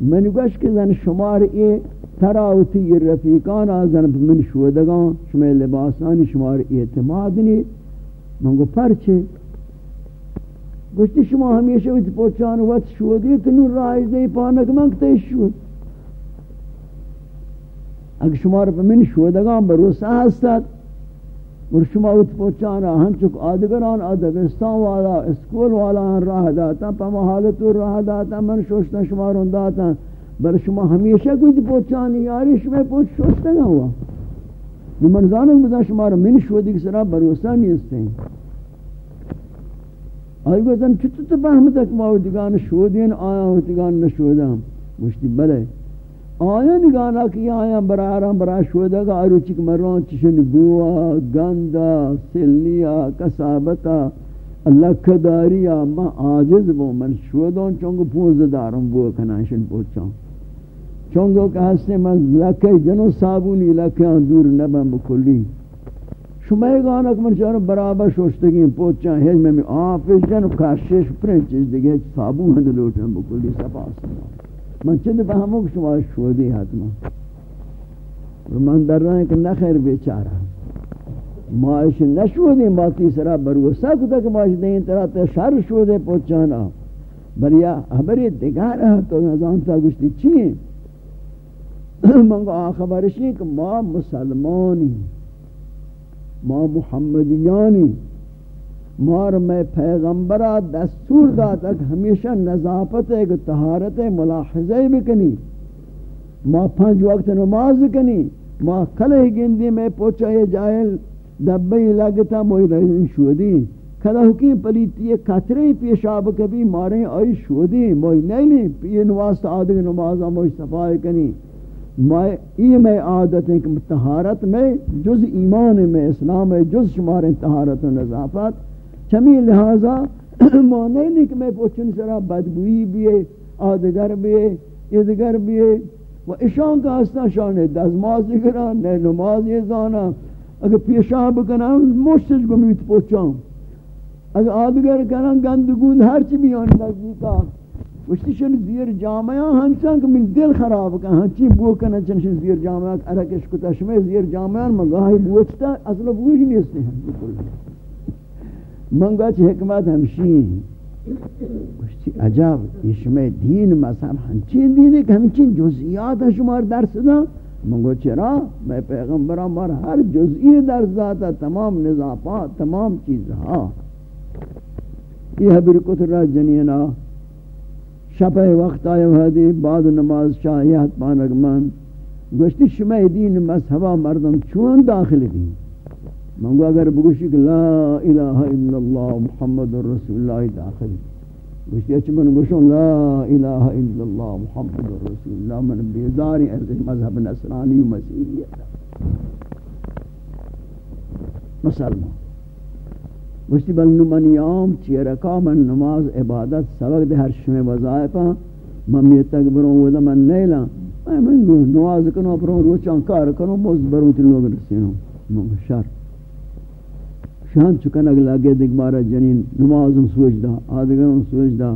من گوش کہ زن شمار اے تراوتی رفیقان آزن من شودگان شما لباسانی شمار اعتماد نی۔ من گو پرچے۔ گوشتی شما ہمیشہ ویت پوچان وقت شودی تنو رائز دے پانک من کتے شود اگر شمار من شودگان بروسا ہستد اور شما اوت پوچانا ہم چک آدگران ادبستان والا، اسکول والا راہ داتا، پا محالت راہ داتا، من شوشتا شما رون داتا، بر شما ہمیشہ کچھ پوچانی یاری شما پوچھ شوشتا گا ہوا۔ من زانک بزا شما رو من شودی کس را بروسا نیستے۔ ہیں آئی گوزن چھتو تو بہمتک ماوٹگان شودین آیا ہوتگان نشودام مشتی بلے۔ آیا نگانا کی، آیا برارا برا شودا گا، آروچی مران چشن بوا گندا سلیا کسابتا، اللہ کداریا، ما آجز بو، من شودان چونگو پونز دارم بوا کنانشن پوچھان چونگو کہ ہستے من لکے جنو صابونی لکے آن دور نبن بکلی شما گانا کہ من چارو برابر شوشتگی پوچھان ہے میں آفش جنو کاشش پرنچیز دیگه صابون ہند لوٹن بکلی، سپاس. اللہ من چند فهمو که شما شودی حتما. من در راه که نخیر بیچارا ماش نشودی ما تیسرا بروسا کتا که ماش دین طرح تا شر شوده پوچانا. بریا خبری دگار تو نظام تا گشتی چی؟ من گو خبرش که ما مسلمانی، ما محمدیانی. مار میں پیغمبرہ دستور داتا کہ ہمیشہ نظافت ہے کہ طہارت ہے ملاحظہ بکنی ما پنج وقت نماز کنی، ما کلہ گندی میں پوچھا یہ جائل، دبئی لگتا موئی رہن شودی، کلہ حکیم پلیتی کترے پیشاب کبھی ماریں آئی شودی، موئی نہیں نہیں، یہ نواز آدھگ نمازہ موئی صفائی کنی۔ ای میں عادت ہے کہ طہارت میں جز ایمان میں، اسلام میں جز شمار طہارت و نظافت۔ چمی لہذا مانے نہیں کہ میں پوچھن سرا بدبوئی بھی ہے آدگر بھی ہے ادگر بھی ہے و اشان کا ہستا شان ہے دزماز کران نئے نماز یہ زانا اگر پیشاب کنا مشتش گمیت پوچھاں اگر آدگر کنا گندگون ہر چی بھی آنے نزدیکا. وشتی شن زیر جامعہ ہنچان کہ من دل خراب کن. ہنچی بو کنا چنشن زیر جامعہ ارکش کتا زیر جامعہ مگاہی بوچتا؟ اصلا بوش نہیں استے ہیں بکل منگا چھ حکمت ہمشی؟ گوشتی عجب، یہ شما دین مثلا ہنچین دین ہے کہ ہمچین جزئیات شمار درس دا منگو چرا؟ میں پیغمبران مار ہر جزئی درس داتا تمام نظافات، تمام چیز یہ حبر کتر را جنینا. شپہ وقت آئے وحدی بعد نماز شاہیت پانک من. گوشتی شما دین مذہبہ مردم چون داخل دین منگو اگر بگوشی کہ لا الہ الا اللہ محمد رسول اللہ داخل گوشتی اچھ من گوشن لا الہ الا اللہ محمد رسول اللہ من بیزاری از مذہب نصرانی و مسیحیت مسلمان۔ گوشتی بل نمانیام چیرکا من نماز عبادت سبق دے، ہر شمی وظائفہ ممی تکبروں ودا من نیلا میں من نماز کنو پروں روچان کار کنو موز بروں تی لوگ رسینو شر۔ شان چکن اگلا گے دیکھ مارا جنین نمازم سوچ دا آدگرم سوچ دا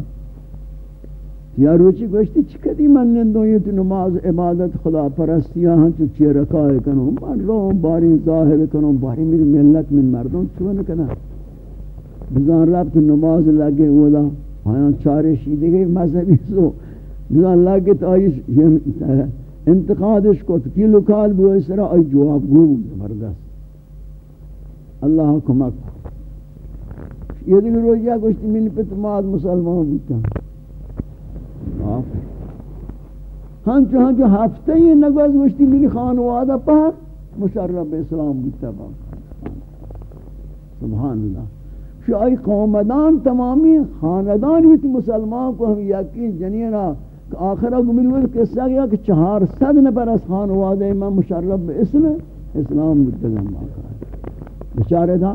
یا روچی گوشتی چکتی من نندو یہ تو نماز عبادت خدا پرستی ہاں چو چی رکائے کنو من رو باری ظاہر کنو باری میری ملت من مردوں چون کنا بزان رب تو نماز لگے اولا آیاں چارے شیدے گئی مذہبی سو۔ بزان لگے تو آئیش یعنی انتقادش کو تو کی لکال بو اس طرح آئی جواب گو زبردست۔ اللہ کمک یہ دیگر روزیہ گوشتی من پتماد مسلمان بودتا ہنچو ہنچو ہفتے ہی نگوز گوشتی من خانوادہ پاک مشرف اسلام بودتا پاک سبحان اللہ شاہی قومدان تمامی خاندان بھی مسلمان کو ہم یقین جنینا آخرہ گمین قصہ گیا کہ چہار صد نفر اس خان وعدہ امام مشرف اسم اسلام بتگم آخرہ بچارے تھا،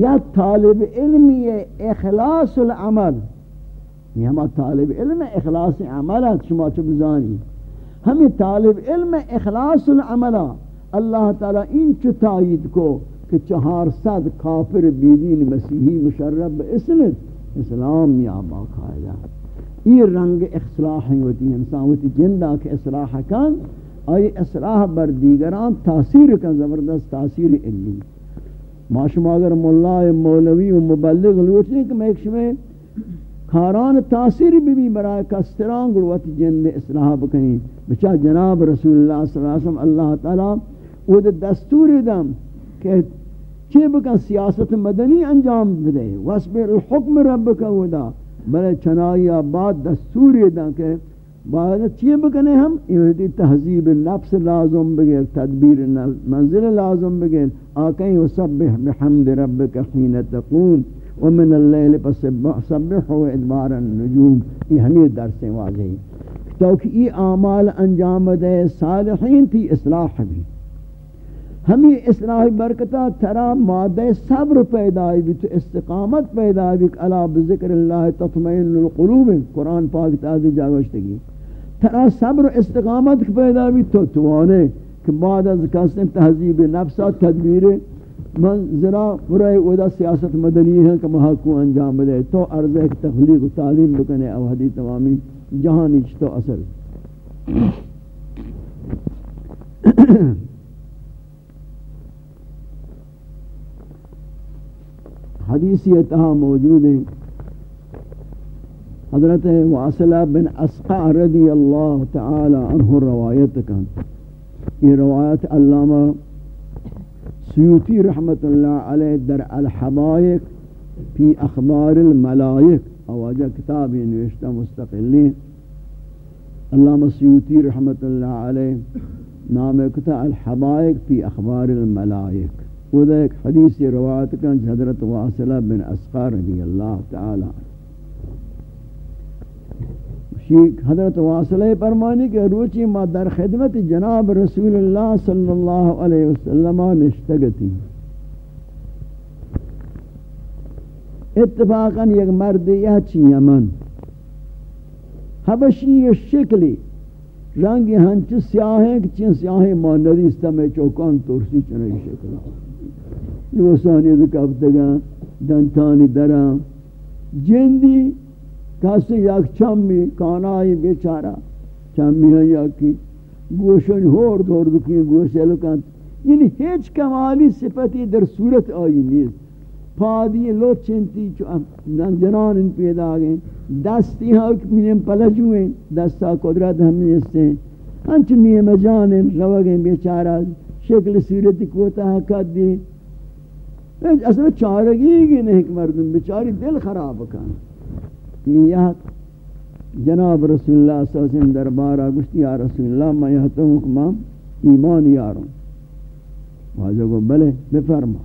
یا طالب علمی اخلاص العمل، یہ ہمارا طالب علم اخلاص عمل ہے، شما چو بزانی ہمیں طالب علم اخلاص العمل، اللہ تعالی ان چو تائید کو کہ چہار صد کافر بیدین مسیحی مشرب اسنت اسلام یا باقاعدہ یہ رنگ اصلاح ہوتی ہے انسان ہوتی جندہ کہ اصلاح کن، آئی اصلاح بر دیگران تاثیر کا زبردست تاثیر علمی۔ ما شما اگر مولا مولوی و مبلغ لوٹنے کہ میں ایک شمیں کاران تاثیر بھی بھی برای کستران گروت جند اصلاح بکنی۔ بچا جناب رسول اللہ صلی اللہ علیہ وسلم، اللہ تعالی وہ دستور دم کہ چی بکن سیاست مدنی انجام بدے واسبر الحکم ربک ودا بلے چنائی بعد دستور دم کہ بعد چی بکنے ہم یہ تہذیب نفس لازم بگیر تدبیر منزل لازم بگیر آکیں وسبح بحمد ربک حین تقوم ومن اللیل فسبح و ادبار النجوم. یہ ہمیں درس واضح کیونکہ یہ اعمال انجام دے صالحین تھی اصلاح بھی ہمیں اصلاح برکتہ ترا مادہ صبر پیدا بھی تو استقامت پیدا بھی علا بذکر اللہ تطمئن القلوب. قرآن پاک تعالی جاگوشتگی. ترا صبر و استقامت پیدا بھی تو توانے کہ بعد از کسن تہذیب نفسہ تدبیر، من ذرا برای ودا سیاست مدنی ہے کہ محاکو انجام دے تو عرض ایک تخلیق و تعلیم بکنے او حدی تمامی جہانی چتو اثر. حدیثی اتہا موجود ہے. حضرت واصلہ بن اسقع رضی اللہ تعالی عنہ روایت کن یہ روایت علامہ سیوطی رحمت اللہ علیہ در الحبائق فی اخبار الملائق۔ اواجہ کتاب نوشتہ مستقلی علامہ سیوطی رحمت اللہ علیہ نام کتا الحبائق فی اخبار الملائق۔ وہ ایک حدیث روایت کا حضرت واصلہ بن اسقار رضی اللہ تعالی شیخ حضرت واصلہ فرمانی کہ روچی ما در خدمت جناب رسول اللہ صلی اللہ علیہ وسلم نشتگتی. اتفاقا یک مرد یہ چی یمن. حبشی شکلی. رنگی ہنچ سیاہیں کہ چین سیاہیں ما ندیستا میں چوکان ترسی چنئی شکل. نوسانی دکافتگا دنتانی درام جندی کسی یک چمی کانائی بیچارا، چمی ہے یا کی گوشن ہور دور دکی گوشن لکن یعنی ہیچ کمالی صفتی در صورت آئی نیست. پادی لو چنتی جنان ان پیدا گئے دستی ہاں منیم پلجوئیں دستا قدرت ہم نیستے ہنچ نیم جانیں روگیں بیچارا. شکل صورت کوتا ہے دی. اصلا چارگی گی نہیں مردم، بیچاری دل خراب کن. یہ جناب رسول اللہ صلی اللہ علیہ وسلم دربارہ گشتی یا رسول اللہ، میں یہ تو حکمہ ایمان یاروں۔ واجہ کو بلے، بفرما۔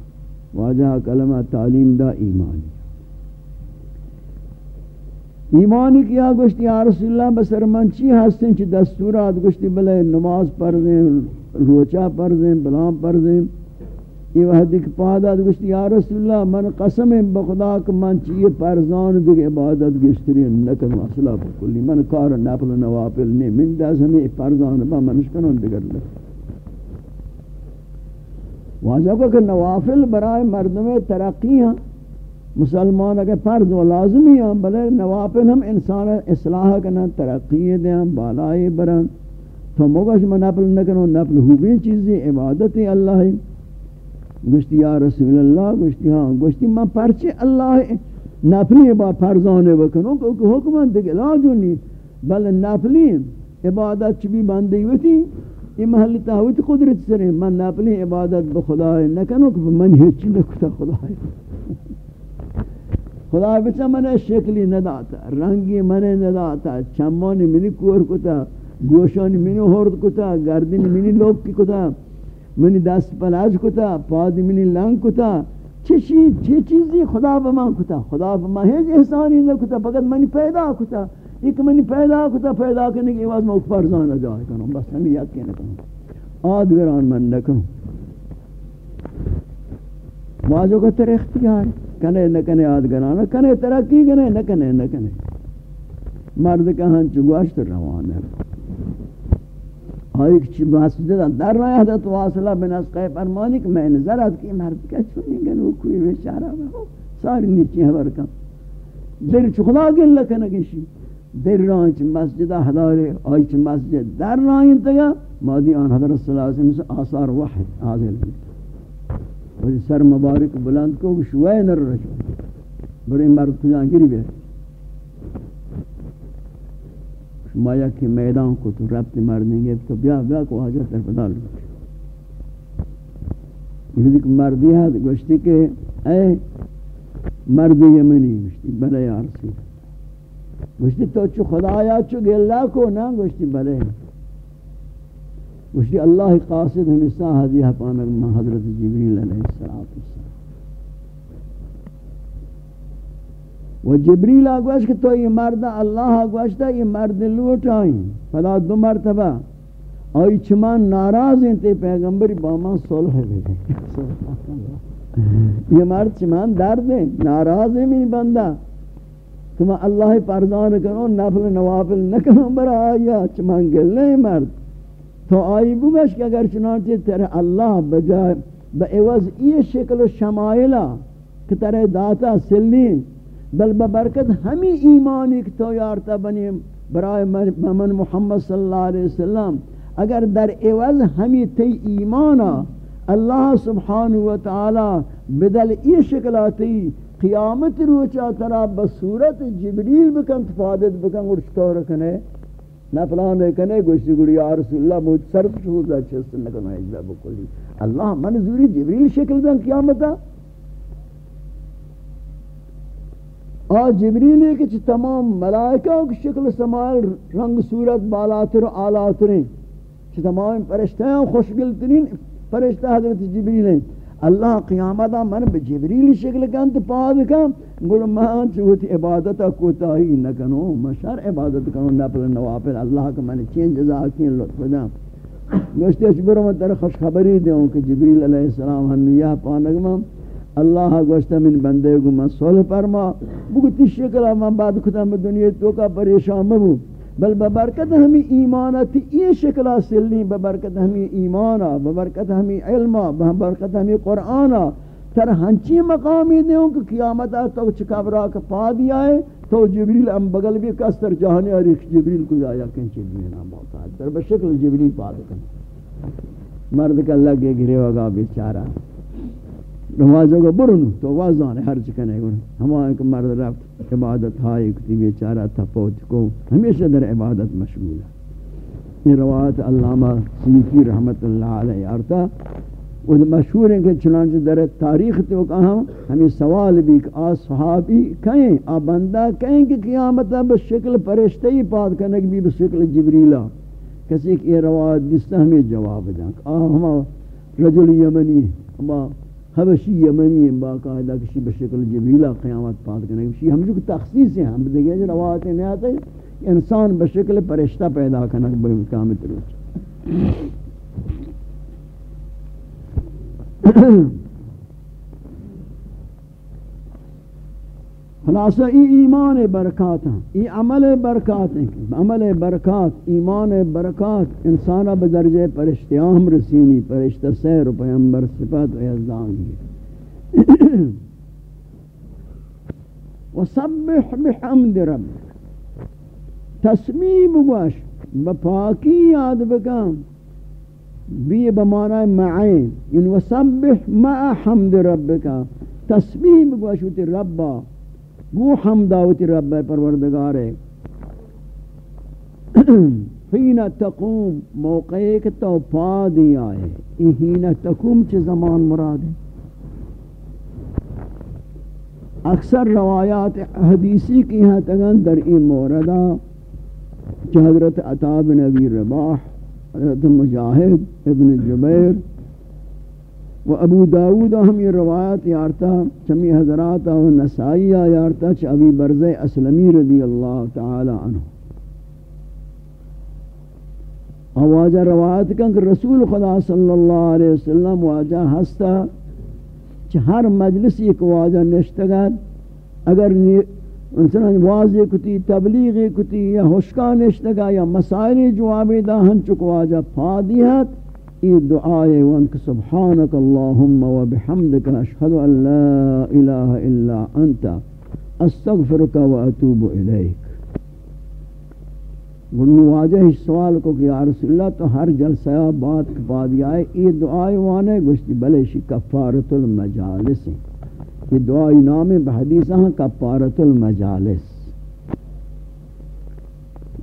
واجہ کلمہ تعلیم دا ایمان۔ ایمانی کیا گشتی یا رسول اللہ، بسر من چی ہستیں چی دستورات گشتی بلے، نماز پرزیں روچہ پرزیں بلام پرزیں یہ وحدی کہ پادات گوشتی یا رسول اللہ، من قسم بخدا کہ من چیئے پرزان دیکھ عبادت گشتری نکن واصلہ بکلی من کار نفل نوافل نہیں من داز ہمیں پرزان با منشکنون دیگر لکھ واجہ کو کہ نوافل برائے مردم ترقی ہیں مسلمان اگر فرض و لازمی ہیں بلے نوافل ہم انسان اصلاح کرنا ترقی دیں بالائی برن. تو مگش من نفل نکنو نفل ہوگی چیزیں عبادت اللہ ہی گوشتی یا رسول اللہ، گوشتی ہاں گوشتی میں پرچے اللہ نفلی با فرزانے بکنوں کہ حکمان دیکھ علاجو نہیں بل نفلی عبادت چبی باندی ہوتی یہ محل تاویت قدرت سرے، من نفلی عبادت بخدا ہے نکنوں کہ من ہیچی نکتا خدا ہے خدا بچا من شکلی نداتا، رنگی من نداتا، چمانی منی کور کتا، گوشانی منی ہورد کتا گردین منی لوگ کی کتا منی دست پلاج کتا پاد منی لنگ کتا چی چی چیزی خدا بما کتا؟ خدا بما ہیچ احسانی نہ کتا فقط منی پیدا کتا. ایک منی پیدا کتا پیدا کرنے کی آواز موک فرزان جائے کروں بس ہمیں کیا نکنوں آدگران من نکنوں واجو کا تر اختیار. کنے نکنے آدگران کنے ترقی کنے نکنے نکنے مرد کہاں چگواشت روان ہے آئی کچھ مسجد در رہا حضرت واصلہ بن اسقاء فرمانی کہ میں نظر آت کی مرد کیا چھونی گنو کوئی بیچارہ ہو ساری نیچی حبر کم در چو خدا گن لکن گشی؟ در رہا چھ مسجد حضار آئی چھ مسجد. در رہا انتگا مادی آن حضرت صلی اللہ علیہ وسلم سے آثار وحد آزل بیتا وجہ سر مبارک بلند کو شوئے نر رجو بڑے مرد کجان گری بیتا مایا کی میدان کو تو ربط مردیں گے، تو بیا بیا کو حاجت در بدال یہ دیکھ مردی ہے، گوشتی کہ اے مرد یمنی گوشتی، بلے عرصی گوشتی تو چو خدایا چو گلہ کو نا گوشتی، بلے۔ گوشتی اللہ قاصد ہمیسا حدیہ پانک حضرت جبریل علیہ السلام۔ و جبریل آگوش کہ تو یہ مرد اللہ آگوش تا یہ مرد لوٹ آئیں فلا دو مرتبہ آئی چمان ناراض ہیں تے پیغمبری بامان صلح بے یہ مرد چمان درد ہیں ناراض ہیں من بندہ تم اللہ پردان کرو نفل نوافل نکنو برا آیا؟ چمان گل مرد. تو آئی بگش کہ اگر چنانچہ تیرے اللہ بجائے با عوض یہ شکل و شمائلہ کہ تیرے داتا سلین بل ببرکت ہمیں ایمانی کہ تو یارتا بنی برائے من محمد صلی اللہ علیہ وسلم۔ اگر در عوض ہمیں تی ایمانا، اللہ سبحانہ وتعالی بدل ای شکلاتی قیامت روچا ترا بصورت جبریل بکن، تفادت بکن ارشتو رکنے نفلان رکنے گوشتی گوڑی یا رسول اللہ مجھ سرد شہودہ چست نکنو اجبہ بکلی۔ اللہ منظوری جبریل شکل بکن قیامتا۔ آ، جبریل ہے کہ تمام ملائکہ کی شکل سمائل رنگ صورت بالاتر و آلاتر ہیں کہ تمام فرشتہ ہیں خوشگل ترین فرشتہ حضرت جبریل ہیں۔ اللہ قیامت من بے جبریل شکل کن تو پاد کن گل مان چوتی عبادت کو تاہی نہ کنو، مشار عبادت کنو نفل نوافل۔ اللہ کا من چین جزا کین لطف دا۔ گوشتے اچھ برو میں تر خوش خبری دیوں کہ جبریل علیہ السلام ہنویہ پانگمہ۔ اللہ گوشتا من بندے کو من صلح فرما بگتی شکل من بعد کتا میں دنیا تو کا پریشان مبو۔ بل ببرکت ہمیں ایمانا تھی یہ شکلہ سلنی ببرکت ہمیں ایمانا ببرکت ہمیں علما ببرکت ہمیں قرآنا تر ہنچی مقامی دیوں کہ قیامت آتا تو چکابرا کا پا دیا ہے تو جبریل ام بغل بھی کستر جہانی اور ایک جبریل کو جایا کہیں دینا موقع ہے تر بشکل جبریل پا دکن مرد کا اللہ کے گرے ہوگا بیچارہ۔ نمازوں کو برن تو وازان ہر چکنے گن ہمائیں کہ مرد رفت، عبادت ہائی کتی بیچارہ تھا پوچ کو. ہمیشہ در عبادت مشغول ہے یہ روایت علامہ سیوتی رحمت اللہ علیہ آرتا وہ مشہور ہیں کہ چنانچہ در تاریخ تو کہاں ہمیں سوال بھی کہ آ صحابی کہیں، آ بندہ کہیں کہ قیامت بشکل پرشتہ ہی پاد کرنے بھی بشکل جبریلہ کسی کہ یہ روایت جس نے ہمیں جواب دیں آ ہما رجل یمنی ہما حبشی یمنی باقاعدہ کسی بشکل جبریلہ قیامت پات کرنے کسی ہم جو تخصیص ہیں، ہم دیکھیں جو روایت نہیں آتے انسان بشکل پرشتہ پیدا کرنا بے قیامت روز خلاصہ، ای ایمان برکات ہیں، ای عمل برکات ہیں، عمل برکات، ایمان برکات انسانہ بدرجہ پرشتیام رسینی پرشتہ سیر و پیمبر صفت و یزدان گی وسبح بحمد رب تسمیب گوش بپاکی یاد بکم بی بمعنی معین یعنی وسبح مع حمد ربکا تسمیب گوش ہوتی ربا گو حمداوتی رب پروردگار ہے۔ حین تقوم، موقع کہ تو پا دیا ہے حین تقوم چھ زمان مراد ہے۔ اکثر روایات حدیثی کی ہیں تگن در این موردہ کہ حضرت عطا بن ابی رباح، حضرت مجاہد، ابن جبیر و ابو داود ہم یہ روایت یارتا چمی حضرات و نسائی یارتا چ ابی برز اسلمی رضی اللہ تعالی عنہ۔ آواجہ روایت کن کہ رسول خدا صلی اللہ علیہ وسلم واجہ ہستا چ ہر مجلس ایک واجہ نشتگت اگر انسان واضح کتی تبلیغی کتی یا حشکا نشتگا یا مسائل جوابی دا ہنچک واجہ فادیت ای دعائے وانک سبحانک اللہم و بحمدک اشہد ان لا الہ الا انت استغفرک و اتوب الیک ونو واجہ اس سوال کو کہ یا رسول اللہ تو ہر جلسہ بات کپا دیا ہے ای دعائے وانے گوشتی بلے شی کفارت المجالس یہ دعائی نام بحدیث ہیں، کفارت المجالس۔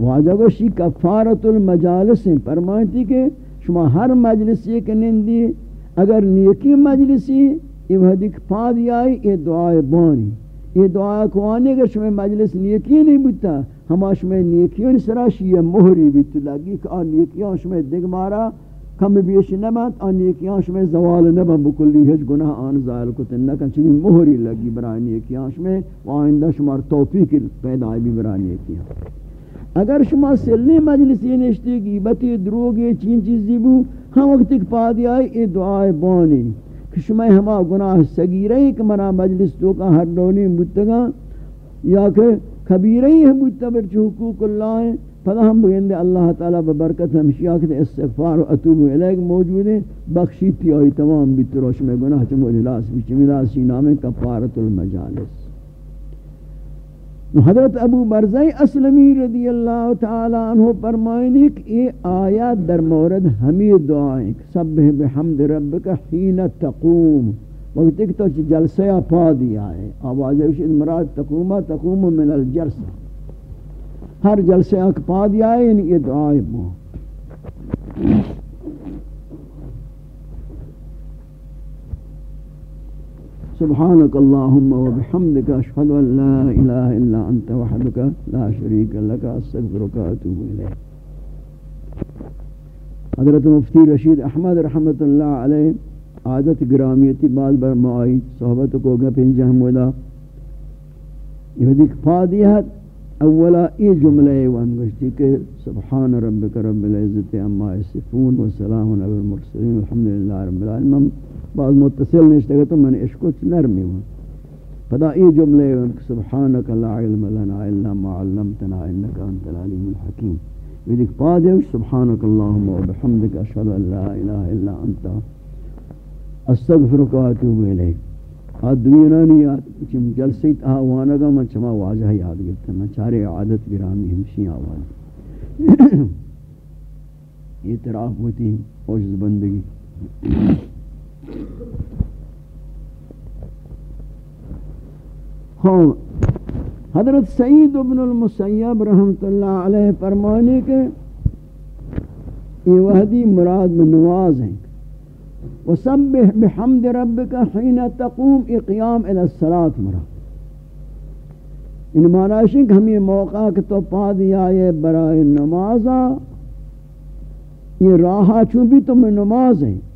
واجہ گوشتی کفارت المجالس ہیں۔ فرمائیتی کہ شما ہر مجلسی کے نندی، اگر نیکی مجلسی، یہ وحدی پا دیائی یہ دعائے بانی۔ یہ دعا کو آنے اگر شما مجلس نیکی نہیں بتا ہما شما نیکیوں سراشی یہ مہری بیت لگی کہ آن نیکیوں شما دگ مارا کم بیش نبات، آن نیکیوں شما زوال نبا بکلی ہج گناہ آن زائل کتن نکن چمی مہری لگی برای نیکیوں شما وآئندہ شما توفیق پیدا بھی برای نیکیوں اگر شما سلی مجلسی نشتی گیبتی دروگی چین چیزی بو، ہم وقت ایک پا دیائی ای دعائے بانی کہ شما ہما گناہ سگیرہی کہ منا مجلس تو کا ہر دونی بودتگا یا کہ کبیرہی ہے بودتا برچ حقوق اللہ ہے پدا ہم بگندے اللہ تعالیٰ ببرکت ہمشیہ کہ استغفار و اتوب علیک موجود ہیں۔ بخشی تھی آئی تمام بیتروش میں گناہ چمو جلاس بھی چمیلاسی نام کفارت المجالس۔ حضرت ابو برزائی اسلمی رضی اللہ تعالی عنہ فرمائنی کہ یہ آیات در مورد ہمیں دعائیں سبح بحمد ربک حین تقوم۔ وقت ایک تو جلسہ پا دیا ہے۔ آواز ہے مراد تقوم تقوم من الجلسہ۔ ہر جلسہ پا دیا ہے یعنی یہ دعائیں سبحانك اللهم وبحمدك أشهد أن لا إله إلا أنت وحدك لا شريك لك، أستغفرك وأتوب إليك. حضرت مفتی رشید احمد رحمت اللہ علیہ عادت گرامیتی بعد بر معائی صحبت کو گا پنجہ مولا. یہ دیکھ پا فادیت اولا ای جملے وان گشتی کہ سبحان ربک رب العزت اما یصفون و سلام علی المرسلین، الحمدللہ رب العالمین. بعض متصل نشتے گا تو من عشقو نرمی ہوں فدا ای جملے ہیں سبحانک لا علم لنا الا ما علمتنا انکا انت العلیم الحکیم. یہ دیکھ پا دے سبحانک اللہم و بحمدک اشہد ان لا الہ الا انت. استغفرک و اتوب الیک. آد دوینانی یاد، چم جلسی تہا وانگا من چما واجہ یاد گرتا میں چارے عادت گرامی ہمشی آواز اعتراف ہوتی عجز بندگی. ہاں حضرت سعید ابن المسیب رحمت اللہ علیہ فرمانے کے یہ وحدی مراد میں نواز ہیں۔ وسبح بحمد ربك حين تقوم اقیام الى الصلاة مراد۔ ان معنی ہے کہ ہم یہ موقع کہ تو پا دیا، یہ برائے نمازہ یہ راہا چون بھی تمہیں نماز ہیں۔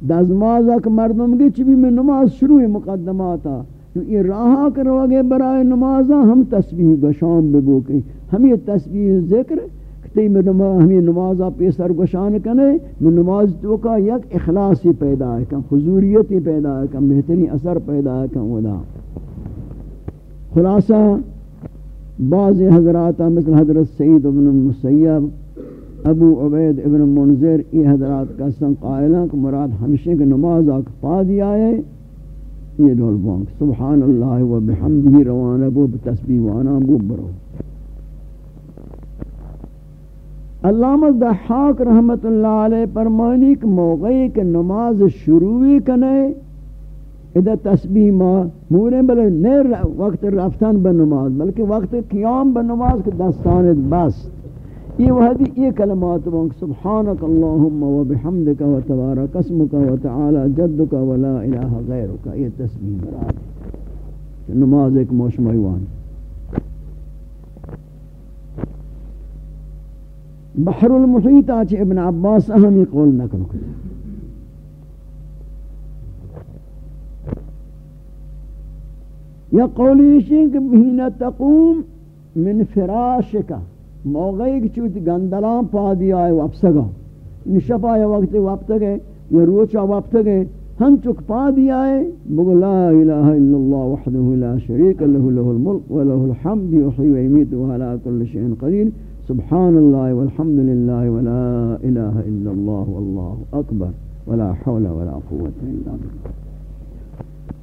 دزماز اک مردم گی چی بھی میں نماز شروع مقدماتا. یہ راہا کرو گے برائے نمازا ہم تسبیح گشان بگو کی ہم یہ تسبیح ذکر کتی میں نماز ہمیں نمازا پیسر گشان کنے، میں نماز تو کا یک اخلاصی پیدا ہے، کم حضوریتی پیدا ہے، کم بہترین اثر پیدا ہے، کم ودا. خلاصہ، بعض حضرات مثل حضرت سعید بن مسیب ابو عبید ابن منظر ای حضرات کا سن قائلہ کہ مراد ہمشہ کے نماز آکھ پا دیا ہے یہ دول بانک۔ سبحان اللہ و بحمدہ روان ابو بتسبیح وانا ابو برو۔ علامہ دحاق رحمت اللہ علیہ فرمانی کہ موقعی کہ نماز شروعی کنے۔ ادھا تسبیح ما مورے بلے نیر وقت رفتن بنماز بلکہ وقت قیام بنماز کے دستانت بست إيه یہ وحدی یہ إيه کلمات وانک سبحانک اللہم و بحمدک و تبارک اسمک و تعالی جدک و لا الہ غیرک یہ إيه تسبیح برات نماز ایک موشم ایوان بحر المحیط آچے ابن عباس اہمی قول نکل کریں یا قولی شین کہ بہینہ تقوم من فراشکہ موقعی کہ چوتی گندلان پا دیا ہے وپسگا نشپا یعنی یا وقت وقت گئے یا روچا وقت گئے ہم چک پا دیا ہے بگو لا الہ الا اللہ وحده لا شریک له له الملک و له الحمد یحیی و یمیت و علی کل شیء قدیر۔ سبحان اللہ والحمد للہ ولا الہ الا اللہ واللہ اکبر ولا حول ولا قوت الا بالله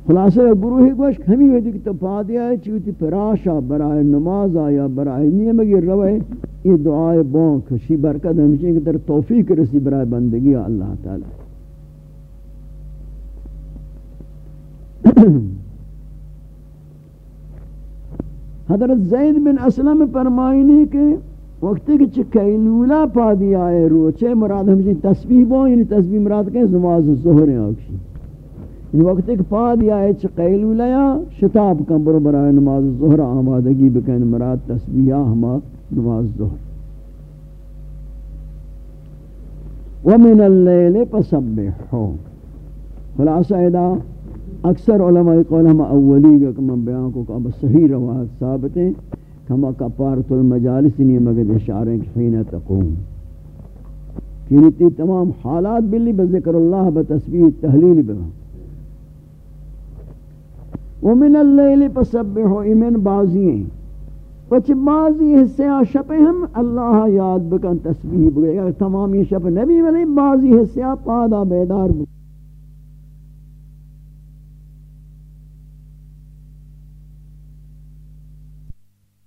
خلاصہ گروہی گوش ہمیں ہوئی کہ تو پا دیا ہے، چیوتی پراشا برائے نماز آیا برائے نیمگی روئے، یہ دعائے بون کشی برکت ہمشی کہ در توفیق رسی برائے بندگی اللہ تعالی۔ حضرت زید بن اسلم فرمائنی کہ وقتی کہ چکیلولا پا دیا ہے، روچے، مراد ہمشی تسبیح بون یعنی تسبیح مراد کہ نماز ظہر ہیں آکشی۔ یعنی ان وقت ایک پا دیا ہے چھ قیلو لیا شتاب کم برو برای نماز ظہر، آمادگی بکن مراد تسبیحہ ہما نماز ظہر. ومن اللیل پسبحو خلاصہ ادا، اکثر علماء قول ہم اولی گا کہ من بیان کو کہ اب صحیح روایت ثابت ہیں ہما کپارت المجالس نہیں مگد اشاریں کہ حین تقوم. کینی تمام حالات بلی بذکر اللہ بتسبیح تحلیل بہن ومن اللیل فسبحو امن بازی ہیں۔ پچھ بازی حصے شپ ہم، اللہ یاد بکن، تسبیح بگئے تمامی شپ نبی ولی بازی حصے پادا بیدار بکن۔